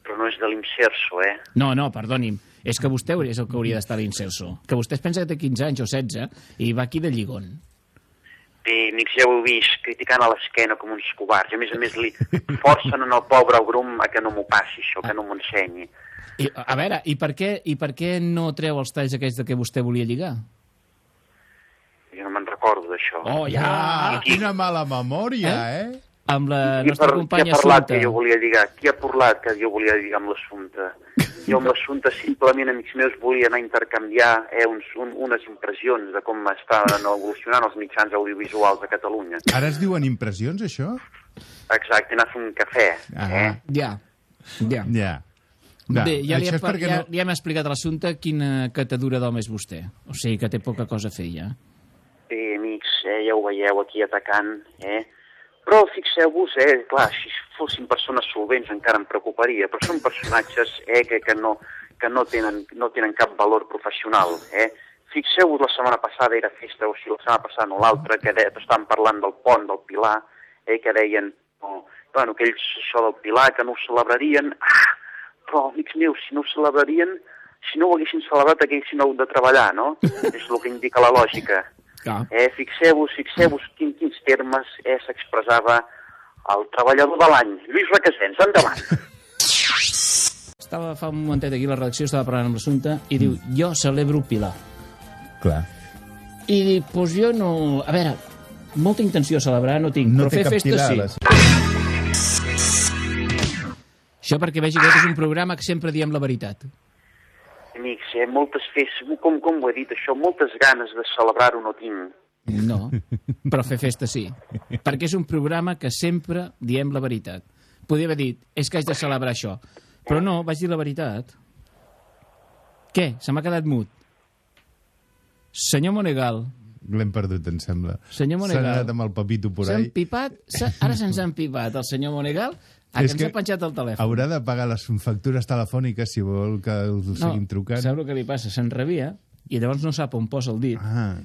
Però no és de l'inserso, eh? No, no, perdoni'm. És que vostè és el que hauria d'estar a l'inserso. Que vostè es pensa que té 15 anys o 16 i va aquí de lligon. Amics, ja ho heu vist, criticant a l'esquena com uns covards. A més a més li forcen en el pobre Grum a que no m'ho passi, això, que no m'ho ensenyi. I, a veure, i per, què, i per què no treu els talls aquells de què vostè volia lligar? Jo no me'n recordo d'això. Oh, ja! Ah, quina mala memòria, eh? Amb la Qui, nostra qui companya ha parlat Assumpta. que jo volia lligar? Qui ha parlat que jo volia lligar amb l'assumpte? Jo amb l'assumpte simplement, amics meus, volia anar a intercanviar eh, uns, un, unes impressions de com estan evolucionant els mitjans audiovisuals a Catalunya. Ara es diuen impressions, això? Exacte, anar a fer un cafè. Ah, Eh? Ja, ja. ja. Va, Bé, ja li, hem, ja, no... ja hem explicat a l'assumpte quina catadura d'home és vostè. O sigui, que té poca cosa a fer ja. Bé, amics, eh, ja ho veieu aquí atacant, eh? Però fixeu-vos, eh, clar, si fossin persones solvents encara em preocuparia, però són personatges eh, que, que, no, que no, tenen, no tenen cap valor professional, eh? Fixeu-vos, la setmana passada era festa, o si la setmana passada no l'altra, que de, estaven parlant del pont del Pilar, eh, que deien, oh, bueno, que ells això del Pilar, que no ho celebrarien, ah, però, amics meus, si no ho celebrarien, si no ho haguessin celebrat, haguessin hagut de treballar, no? És el que indica la lògica. Clar. Eh, fixeu-vos, fixeu-vos quin, quins termes eh, s'expressava el treballador de l'any, Lluís Requesens, endavant. Estava fa un momentet aquí la redacció, estava parlant amb l'assumpte, i diu, jo celebro Pilar. Clar. I dic, doncs jo no... A veure, molta intenció a celebrar no tinc, No però té fer festa Pilar, sí. les- Això perquè vegi que és un programa que sempre diem la veritat. Amics, eh, moltes fes, com, com ho he dit això, moltes ganes de celebrar-ho no tinc. No, però fer festa sí. Perquè és un programa que sempre diem la veritat. Podria haver dit, és que haig de celebrar això. Però no, vaig dir la veritat. Què? Se m'ha quedat mut. Senyor Monegal, L'hem perdut, em sembla. Senyor Monegal. S'ha anat amb el papito por s'ha ahí. empipat, s'ha- ara se'ns ha empipat el senyor Monegal, a que ens ha penjat el telèfon. Haurà de pagar les factures telefòniques si vol que us no, seguim trucant. Sap el que li passa? S'enrabia i llavors no sap on posa el dit ah.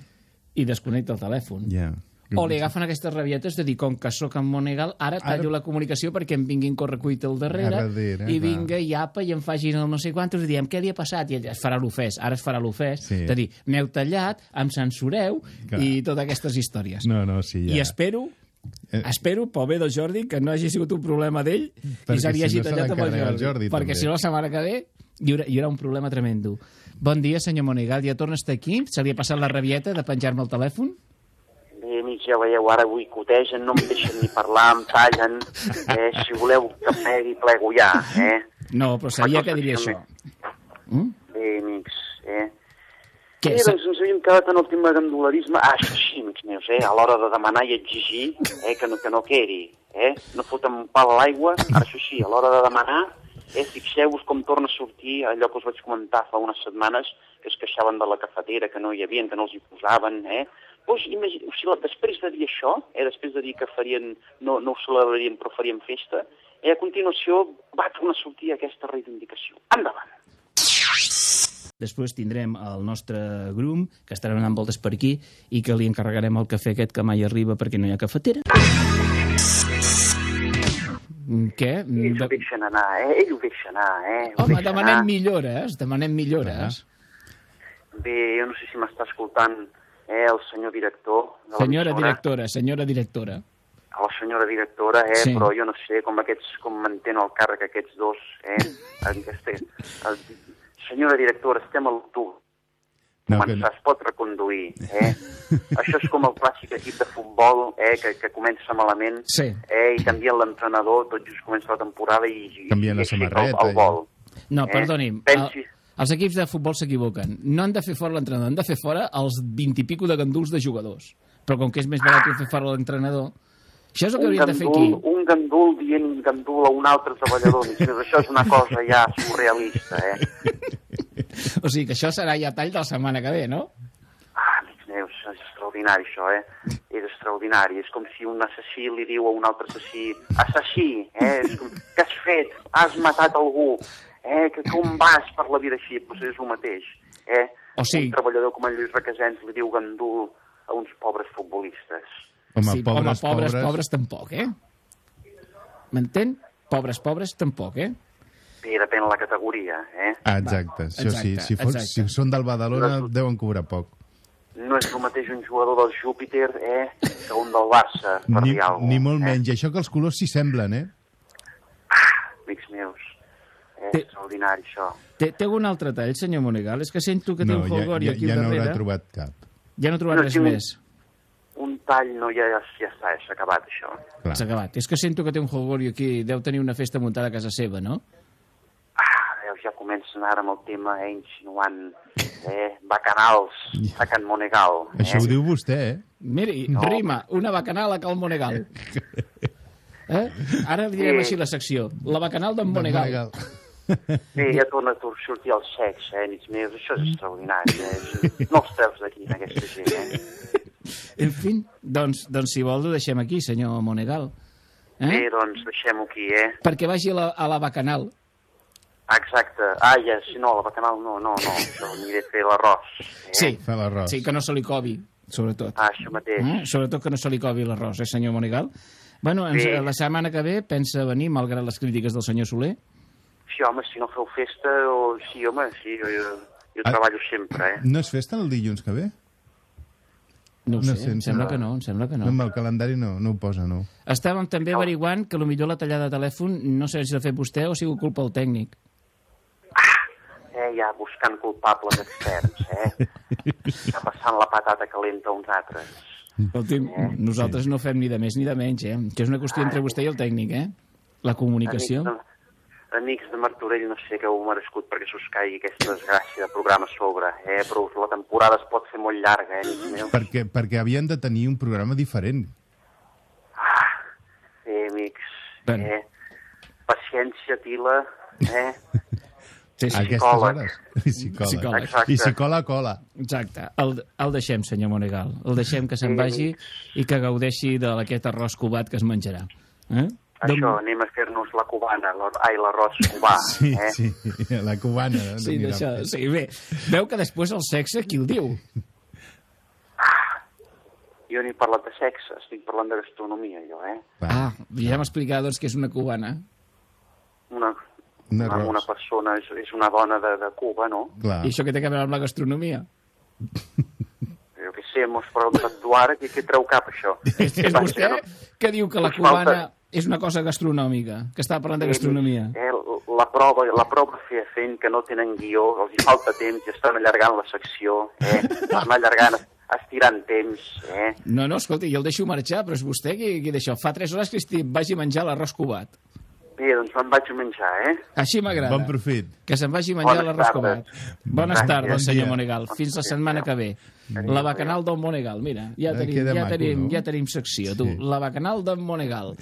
i desconnecta el telèfon. Ja. O li agafen aquestes rabietes de dir, com que sóc en Monegal, ara tallo Ara- la comunicació perquè em vinguin correcuita al darrere, A darrere, i vinga i apa i em facin el no sé quantos i diem, què li ha passat? I ell es farà l'ofès, ara es farà l'ofès, Sí. de dir, m'heu tallat, em censureu Clar. i totes aquestes històries. No, no, sí, ja. I espero Eh. Espero, pel bé del Jordi, que no hagi sigut un problema d'ell i li si no tallat amb el Jordi. el Jordi, perquè també. si no, la setmana que ve hi haurà, hi haurà un problema tremendo. Bon dia, senyor Monegal. Ja torna a estar aquí? Se li ha passat la rabieta de penjar-me el telèfon? Bé, amics, ja veieu, ara boicotegen, no em deixen ni parlar, em tallen. Eh? Si voleu que plegui, plego ja, eh? No, però sabia que diria això. Bé, amics, eh? Què, Bé, sa- doncs ens havíem quedat en el tema de gandularisme. Ah, això sí, amics meus, eh? A l'hora de demanar i exigir, eh? Que no, que no quedi, eh? No fotem un pal a l'aigua. Això sí, a l'hora de demanar, eh? Fixeu-vos com torna a sortir allò que us vaig comentar fa unes setmanes, que es queixaven de la cafetera, que no hi havia, que no els hi posaven, eh? Doncs, imagina, o sigui, després de dir això, eh, després de dir que farien, no, no ho celebrarien però farien festa, eh, a continuació va tornar a sortir aquesta reivindicació. Endavant. Després tindrem el nostre grum, que estarà donant voltes per aquí, i que li encarregarem el cafè aquest que mai arriba perquè no hi ha cafetera. Mm, Què? Ells ho deixen anar, eh? Ell ho deixa anar, eh? Ho Home, demanem anar. millores, demanem millores. Bé, jo no sé si m'està escoltant eh, el senyor director de Senyora directora, senyora directora. la senyora directora, eh, Sí. però jo no sé com aquests, com mantén el càrrec aquests dos, eh, en el, senyora directora, estem a l'octubre, No, que començar, es pot reconduir, eh? Això és com el clàssic equip de futbol, eh, que, que comença malament, Sí. eh, i canvien l'entrenador, tot just comença la temporada i, i, Canvien i la samarreta, El, el vol. No, Eh, perdoni'm. pensi- el- Els equips de futbol s'equivoquen. No han de fer fora l'entrenador, han de fer fora els 20 i pico de ganduls de jugadors. Però com que és més barat fer fora l'entrenador, això és el que un haurien de fer aquí. un gandul dient gandul a un altre treballador. Això és una cosa ja surrealista, eh? O sigui que això serà ja tall de la setmana que ve, no? Ah, amics meus, és extraordinari això, eh? És extraordinari. És com si un assassí li diu a un altre assassí assassí, eh? És com, què has fet? Has matat algú? Eh? Que com vas per la vida així? Doncs és el mateix, eh? O sigui- Un treballador com en Lluís Requesens li diu gandul a uns pobres futbolistes. Home, sí, pobres, home, pobres, pobres. pobres tampoc, eh? M'entén? Pobres, pobres tampoc, eh? Bé, depèn de la categoria, eh? Ah, exacte, això sí. exacte, Si, fos, exacte. si són del Badalona, deuen cobrar poc. No és el mateix un jugador del Júpiter, eh? Que un del Barça, per Ni, dir alguna ni molt menys. I això que els colors s'hi semblen, eh? amics meus. Eh, Té- extraordinari, això. Té, té algun altre tall, senyor Monegal? És que sento que té No, un ja, holgori ja, aquí ja al no darrere. haurà trobat cap. Ja no ha trobat No, res un- més. Un tall, no, ja, ja, ja està, s'ha acabat, això. S'ha acabat. És que sento que té un holgori aquí. Deu tenir una festa muntada a casa seva, no? Comencen ara amb el tema, eh, insinuant, eh, bacanals a Can Monegal. Eh? Això ho diu vostè, eh? Miri, No. rima, una bacanal a Cal Monegal. Eh? Ara li direm Sí. així la secció. La bacanal d'en Monegal. Bé, ja torna a sortir el sexe, eh, amics meus, això és extraordinari, eh? No els treus d'aquí, aquesta gent, eh? En fi, doncs, doncs si vol ho deixem aquí, senyor Monegal. Eh? Bé, doncs deixem-ho aquí, eh? Perquè vagi a la, a la bacanal. Exacte. Ah, ja, si no, la bacanal no, no, no, això aniré a fer l'arròs. Eh? Sí, Fer l'arròs. sí, que no se li covi, sobretot. Ah, això mateix. Eh? Sobretot que no se li covi l'arròs, eh, senyor Monegal? Bueno, ens, Sí. la setmana que ve pensa venir, malgrat les crítiques del senyor Soler? Sí, home, si no feu festa, o... sí, home, sí, jo, jo, jo Ah. treballo sempre, eh? No és festa el dilluns que ve? No ho sé, em em sembla que no, em sembla que no. No, amb el calendari no, no ho posa, no. Estàvem també averiguant que millor la tallada de telèfon no sé si l'ha fet vostè o ha sigut culpa del tècnic. Eh, ja buscant culpables externs, eh? Ja passant la patata calenta a uns altres. Escolti'm, nosaltres no fem ni de més ni de menys, eh? Que és una qüestió entre vostè i el tècnic, eh? La comunicació. Amics de, amics de Martorell, no sé què heu merescut perquè s'us caigui aquesta desgràcia de programa a sobre, eh? Però la temporada es pot fer molt llarga, eh? Perquè, perquè havien de tenir un programa diferent. Eh, amics, Bueno. eh? Paciència, Tila, eh? Sí, sí. A aquestes Psicòleg. hores. I psicòleg. Psicòleg. Exacte. I si cola, cola. Exacte. El, el deixem, senyor Monegal. El deixem que se'n vagi i que gaudeixi d'aquest arròs cubat que es menjarà. Eh? Això, anem a fer-nos la cubana, ai, l'arròs cubà, Sí, eh? sí, la cubana. Sí, mira. d'això, sí, bé. Veu que després el sexe, qui el diu? Jo no he parlat de sexe, estic parlant de gastronomia, jo, eh? Ah, ja m'ha explicat, doncs, que és una cubana. Una, Un una, una persona, és, és una dona de, de Cuba, no? Clar. I això que té a veure amb la gastronomia? Jo què coneixemos, però d'actuar, què, què treu cap, això? És, és vostè que diu que la Us cubana falta- és una cosa gastronòmica, que està parlant de gastronomia. Eh, la prova, la prova fefaent que no tenen guió, els hi falta temps i estan allargant la secció, eh? Estan allargant, estirant temps, eh? No, no, escolti, jo el deixo marxar, però és vostè qui, qui d'això. Fa tres hores que estic, vagi a menjar l'arròs cubat. Bé, doncs me'n vaig a menjar, eh? Així m'agrada. Bon profit. Que se'n vagi a menjar Bones l'arròs cubat. tardes. Bones tardes, Bon senyor. Monegal. Fins la setmana que ve. La bacanal del Monegal, mira, ja Eh, tenim, ja tenim, ja tenim secció, tu. La bacanal del Monegal.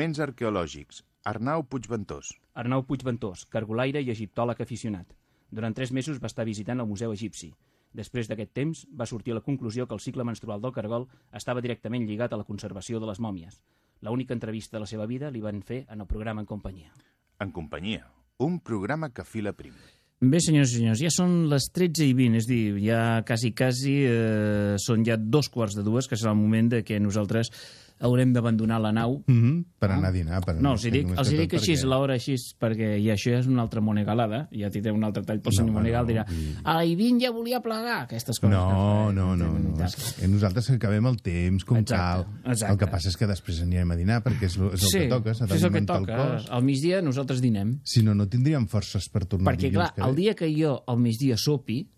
Land. Moments arqueològics. Arnau Puigventós. Arnau Puigventós, cargolaire i egiptòleg aficionat. Durant tres mesos va estar visitant el Museu Egipci. Després d'aquest temps, va sortir a la conclusió que el cicle menstrual del cargol estava directament lligat a la conservació de les mòmies. La única entrevista de la seva vida li van fer en el programa En companyia. En companyia. Un programa que fila prim. Bé, senyors i senyors, ja són les 13 i 20, és dir, ja quasi, quasi eh, són ja dos quarts de dues, que serà el moment de que nosaltres haurem d'abandonar la nau. Mm -hmm, per anar a dinar. Per No, els hi dic, els hi dic així, perquè- l'hora així, perquè i això és una altra monegalada, ja tindré un altre tall pel No, Monegal, no, dirà, a l'Ivin ja volia plegar, aquestes coses. No, no, no, no. És que nosaltres acabem el temps com Exacte, cal. exacte. El que passa és que després anirem a dinar perquè és, lo- és el sí, que toca, s'ha és el que toca. cos. Al migdia nosaltres dinem. Si no, no tindríem forces per tornar Perquè, clar, el dia que jo al migdia sopi,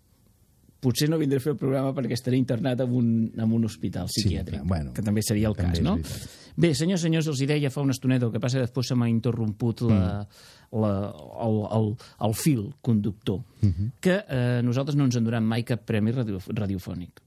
potser no vindré a fer el programa perquè estaré internat en un, en un hospital Sí, psiquiàtric, clar, bueno, que també seria el també cas, no? Bé, senyors, senyors, els hi deia fa una estoneta, el que passa després se m'ha interromput la, Mm. la, el, el, el fil conductor, Mhm. que eh, nosaltres no ens enduram mai cap premi radio, radiofònic.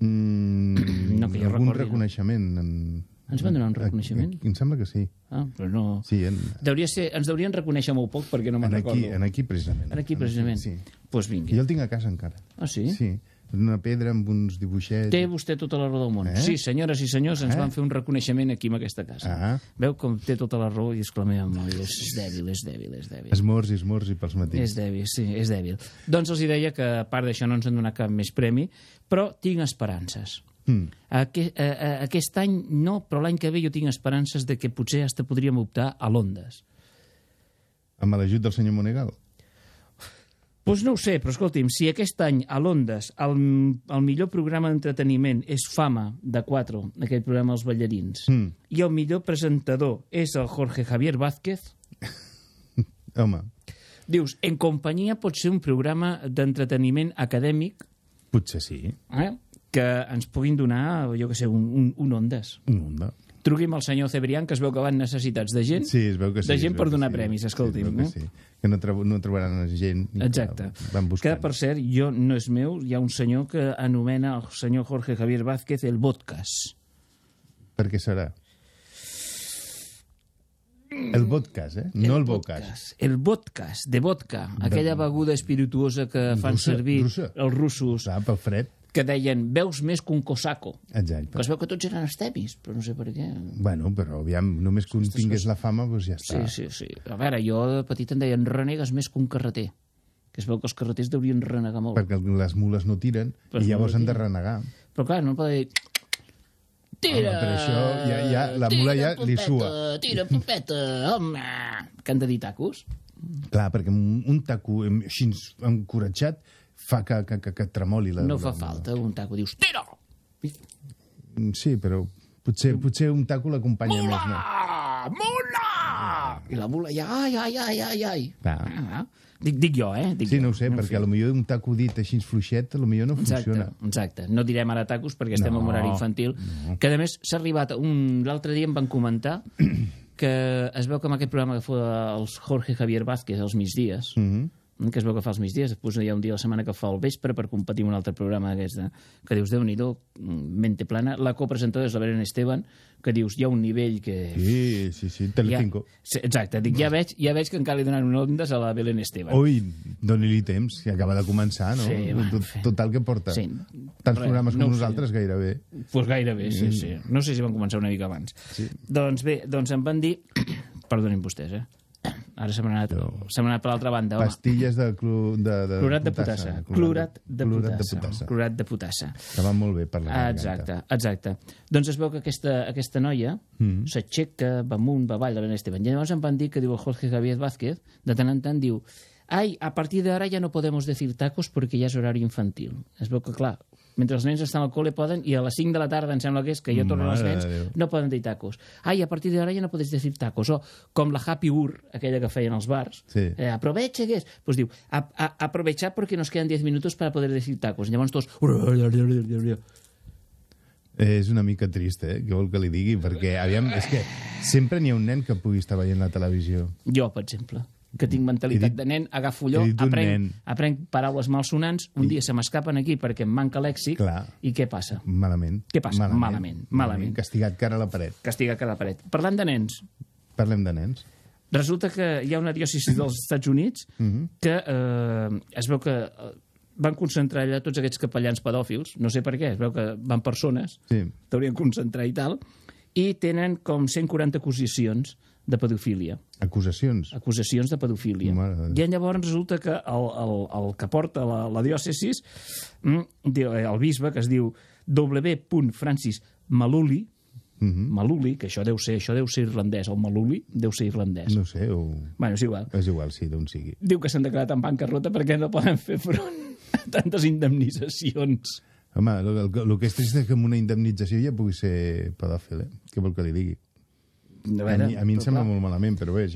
Mm, No que jo algun recordi, no. reconeixement. En... Ens van donar un reconeixement? Em sembla que sí. Ah, però no... Sí, en, Deuria ser, ens deurien reconèixer molt poc perquè no me'n en, recordo. aquí, en aquí precisament. En aquí, precisament. Sí. Pues vingui. Jo el tinc a casa encara. Ah, sí? Sí. Una pedra amb uns dibuixets... Té vostè tota la raó del món. Eh? Sí, senyores i senyors, ens Eh? van fer un reconeixement aquí en aquesta casa. Ah. Veu com té tota la raó i és que la meva memòria és, és dèbil, és dèbil, és dèbil. Esmorz i esmorz i pels matins. És dèbil, sí, és dèbil. Doncs els hi deia que a part d'això no ens han donat cap més premi, però tinc esperances. Mm. Aquest, eh, eh, aquest any no, però l'any que ve jo tinc esperances de que potser hasta podríem optar a l'Ondes. Amb l'ajut del senyor Monegal. Doncs no ho sé, però escolti'm, si aquest any a l'Ondes el, el millor programa d'entreteniment és Fama, de 4, aquell programa dels ballarins, Mm. i el millor presentador és el Jorge Javier Vázquez, Home, dius, en companyia pot ser un programa d'entreteniment acadèmic potser sí. eh? Que ens puguin donar, jo que sé, un, un, un Ondes. Un onda. Truqui'm al senyor Cebrián, que es veu que van necessitats de gent, Sí, es veu que sí. de gent per donar sí. premis, Sí, es escolti'm. que eh? sí. Que no, trob no trobaran gent i que Exacte. van Que, per cert, jo no és meu, hi ha un senyor que anomena el senyor Jorge Javier Vázquez el vodkas. Per què serà? El vodkas, eh? No el vodkas. El vodkas, de vodka, aquella beguda espirituosa que fan Russa, servir russa. els russos, Clar, pel fred. Que deien, veus més que un cosaco. Que Exacte. es veu que tots eren estemis, però no sé per què. Bueno, però aviam, només que un tingués la fama, doncs ja Sí, està. sí, sí. A veure, jo de petit em deien, renegues més que un carreter. Que es veu que els carreters deurien renegar molt. Perquè les mules no tiren Les i llavors mules han de renegar. Però clar, no pot dir... Tira! Home, per això ja- ja la mula tira, ja li popeta, sua. Tira, popeta, home! Que han de dir tacos? Clar, perquè un, un taco així encoratjat fa que, que, que, que tremoli la... No fa la- falta un taco. Dius, tira! Sí, però potser, potser un taco l'acompanya més. No? Ah, mula! I la mula, ja, ai, ai, ai, ai, ai. Ah, dic, dic jo, eh? Dic Sí, jo. no ho sé, perquè a lo millor un taco dit així fluixet, a lo millor no Exacte, funciona. exacte. No direm ara tacos perquè estem No, en horari infantil. no. Que, a més, s'ha arribat... Un... L'altre dia em van comentar que es veu que amb aquest programa que fa els Jorge Javier Vázquez els migdies, Mm -hmm. Que es veu que fa els migdies, després hi ha un dia a la setmana que fa el vespre per competir amb un altre programa d'aquest, eh? que dius, déu nhi mente plana. La copresentadora és la Belén Esteban, que dius, hi ha un nivell que... Sí, sí, sí, Telecinco. Ja, exacte, dic, ja veig, ja veig que encara li donen un ondes a la Belén Esteban. Ui, doni-li temps, que acaba de començar, no? Sí, bueno, Tot, total que porta. Sí. Tants programes no com sé. nosaltres, gairebé. Doncs pues gairebé, sí, sí. No sé si van començar una mica abans. Sí. Doncs bé, doncs em van dir... Perdonin vostès, eh? Ara se m'ha anat, se anat per l'altra banda, home. Pastilles de, clu, de, de Clorat de potassa. Clorat de potassa. de. Clorat de potassa. Que va molt bé per la garganta. Exacte, exacte. Doncs es veu que aquesta, aquesta noia Mm. s'aixeca, va amunt, va avall, la Belén Esteban. I llavors em van dir que diu el Jorge Javier Vázquez, de tant en tant diu ai, a partir de ahora ya no podemos decir tacos porque ya es horario infantil. Es veu que, clar, mentre els nens estan al cole poden, i a les 5 de la tarda, em sembla que és, que ja tornen els Mare nens, Déu. no poden dir tacos. Ai, a partir de ahora ya no podés decir tacos. O com la Happy Hour, aquella que feien als bars, Sí. eh, aproveche que és. Pues diu, a, a, aprovechar porque nos quedan 10 minutos para poder decir tacos. Llavors tots... Eh, és una mica trist, eh? Què vol que li digui? Perquè, aviam, és que sempre n'hi ha un nen que pugui estar veient la televisió. Jo, per exemple, que tinc mentalitat dit- de nen, agafo allò, aprenc, nen. aprenc paraules malsonants, un dia se m'escapen aquí perquè em manca lèxic, Clar. i què passa? Malament. Què passa? Malament, malament. Castigat cara a la paret. Castiga cada paret. Parlant de nens, Parlem de nens. resulta que hi ha una diòcesi dels Estats Units Mhm. que eh, es veu que eh, van concentrar allà tots aquests capellans pedòfils, no sé per què, es veu que van persones, Sí. t'haurien concentrar i tal, i tenen com 140 acusacions de pedofília. Acusacions. acusacions de pedofília. Mare. I llavors resulta que el, el, el que porta la, la diòcesis, mm, diu- el bisbe, que es diu W. Francis Maluli, Mhm. Maluli, que això deu ser, això deu ser irlandès, el Maluli deu ser irlandès. No sé, o... Bueno, és igual. És igual, sí, d'on sigui. Diu que s'han declarat en bancarrota perquè no poden fer front a tantes indemnitzacions. Home, el, el, el que és trist és que amb una indemnització ja pugui ser pedòfil, eh? Què vol que li digui? A, A, mi, a mi em sembla clar, molt malament, però bé,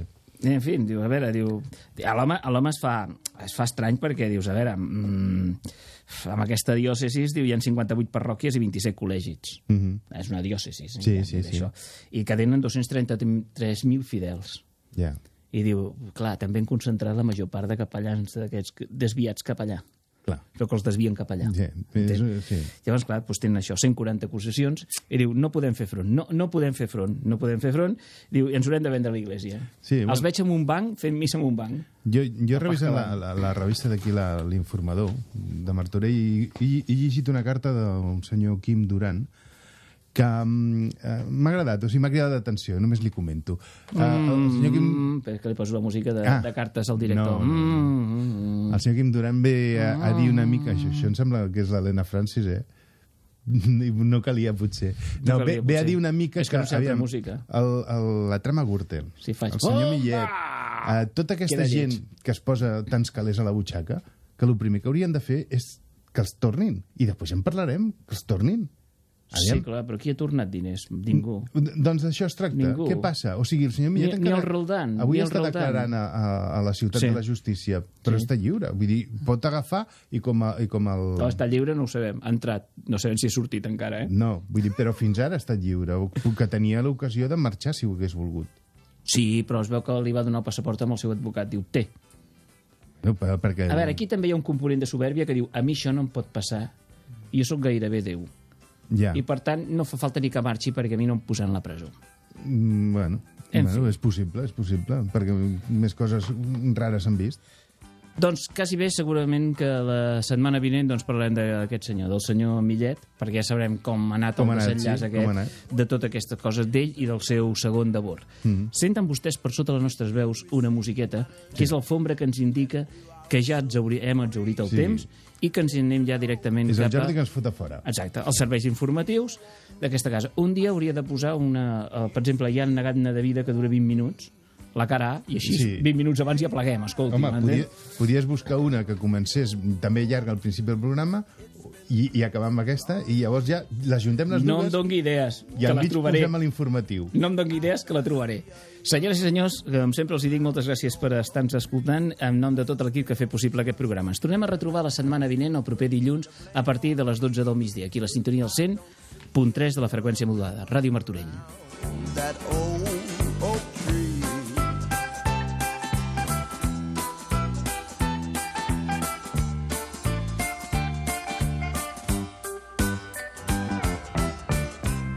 En fi, diu, a veure, diu... A l'home es, fa, es fa estrany perquè dius, a veure, mm, amb aquesta diòcesis, diu, hi ha 58 parròquies i 27 col·legis. Mm -hmm. És una diòcesis. Sí, ja, sí, sí. Això. I que tenen 233.000 fidels. ja. I diu, clar, també han concentrat la major part de capellans d'aquests desviats cap allà. Clar. Veu que els desvien cap allà. Sí, és, Entén? sí. Llavors, clar, doncs tenen això, 140 acusacions, i diu, no podem fer front, no, no podem fer front, no podem fer front, diu, ens haurem de vendre a l'església. Sí, Els bueno. veig en un banc fent missa en un banc. Jo, jo he Capaz revisat que la, la, la revista d'aquí, l'Informador, de Martorell, i, i he llegit una carta d'un senyor Quim Duran, que mm, eh, m'ha agradat, o sigui, m'ha cridat l'atenció, només li comento. El senyor Quim... Mm, espera que li poso la música de, Ah. de cartes al director. No, no, no. Mm, El senyor Quim Duran ve a, a dir una mica... Això, això em sembla que és l'Helena Francis, eh? No calia, potser. No No, ve, calia, ve a potser. dir una mica És que no sé altra música. El, el, la trama Gürtel, Sí, faig- el senyor Oh! Millet, eh, tota aquesta Queda gent lleig. que es posa tants calés a la butxaca, que el primer que haurien de fer és que els tornin. I després en parlarem, que els tornin. Sí, Aviam. clar, però qui ha tornat diners? Ningú. Doncs d'això es tracta. Ningú. Què passa? O sigui, el senyor Millet Ni- ni el Roldan, avui ni el està Roldan. declarant a, a, a la ciutat Sí. de la justícia, però Sí. està lliure. Vull dir, pot agafar i com, a, i com el... No, està lliure, no ho sabem. Ha entrat. No sabem si ha sortit encara, eh? No, vull dir, però fins ara ha estat lliure, o que tenia l'ocasió de marxar si ho hagués volgut. Sí, però es veu que li va donar el passaport amb el seu advocat. Diu, té. No, per, perquè... A veure, aquí també hi ha un component de soberbia que diu a mi això no em pot passar. Jo sóc gairebé Déu. Ja. I, per tant, no fa falta ni que marxi perquè a mi no em posen la presó. Mm, bueno, En bueno fi. és possible, és possible, perquè més coses rares s'han vist. Doncs quasi bé segurament que la setmana vinent doncs, parlarem d'aquest senyor, del senyor Millet, perquè ja sabrem com ha anat Com el anat, desenllaç sí, aquest de totes aquestes coses d'ell i del seu segon devor. Mhm. Senten vostès per sota les nostres veus una musiqueta, que és l'alfombra que ens indica que ja exauri, hem exaurit el Sí. temps i que ens hi anem ja directament És el cap a... Jordi que ens fot a fora. Exacte, els serveis informatius d'aquesta casa. Un dia hauria de posar una... eh, per exemple, ja han negat una de vida que dura 20 minuts, la cara A, i així Sí. 20 minuts abans ja pleguem, escolti. Home, podia, podies buscar una que comencés també llarga al principi del programa i, i acabar amb aquesta, i llavors ja les juntem les No em dues dongui idees, i que al la mig trobaré. posem a l'informatiu. No em dongui idees, que la trobaré. Senyores i senyors, com sempre els hi dic moltes gràcies per estar-nos escoltant en nom de tot l'equip que ha fet possible aquest programa. Ens tornem a retrobar la setmana vinent, el proper dilluns, a partir de les 12 del migdia, aquí a la sintonia del 100.3 de la freqüència modulada. Ràdio Martorell. that old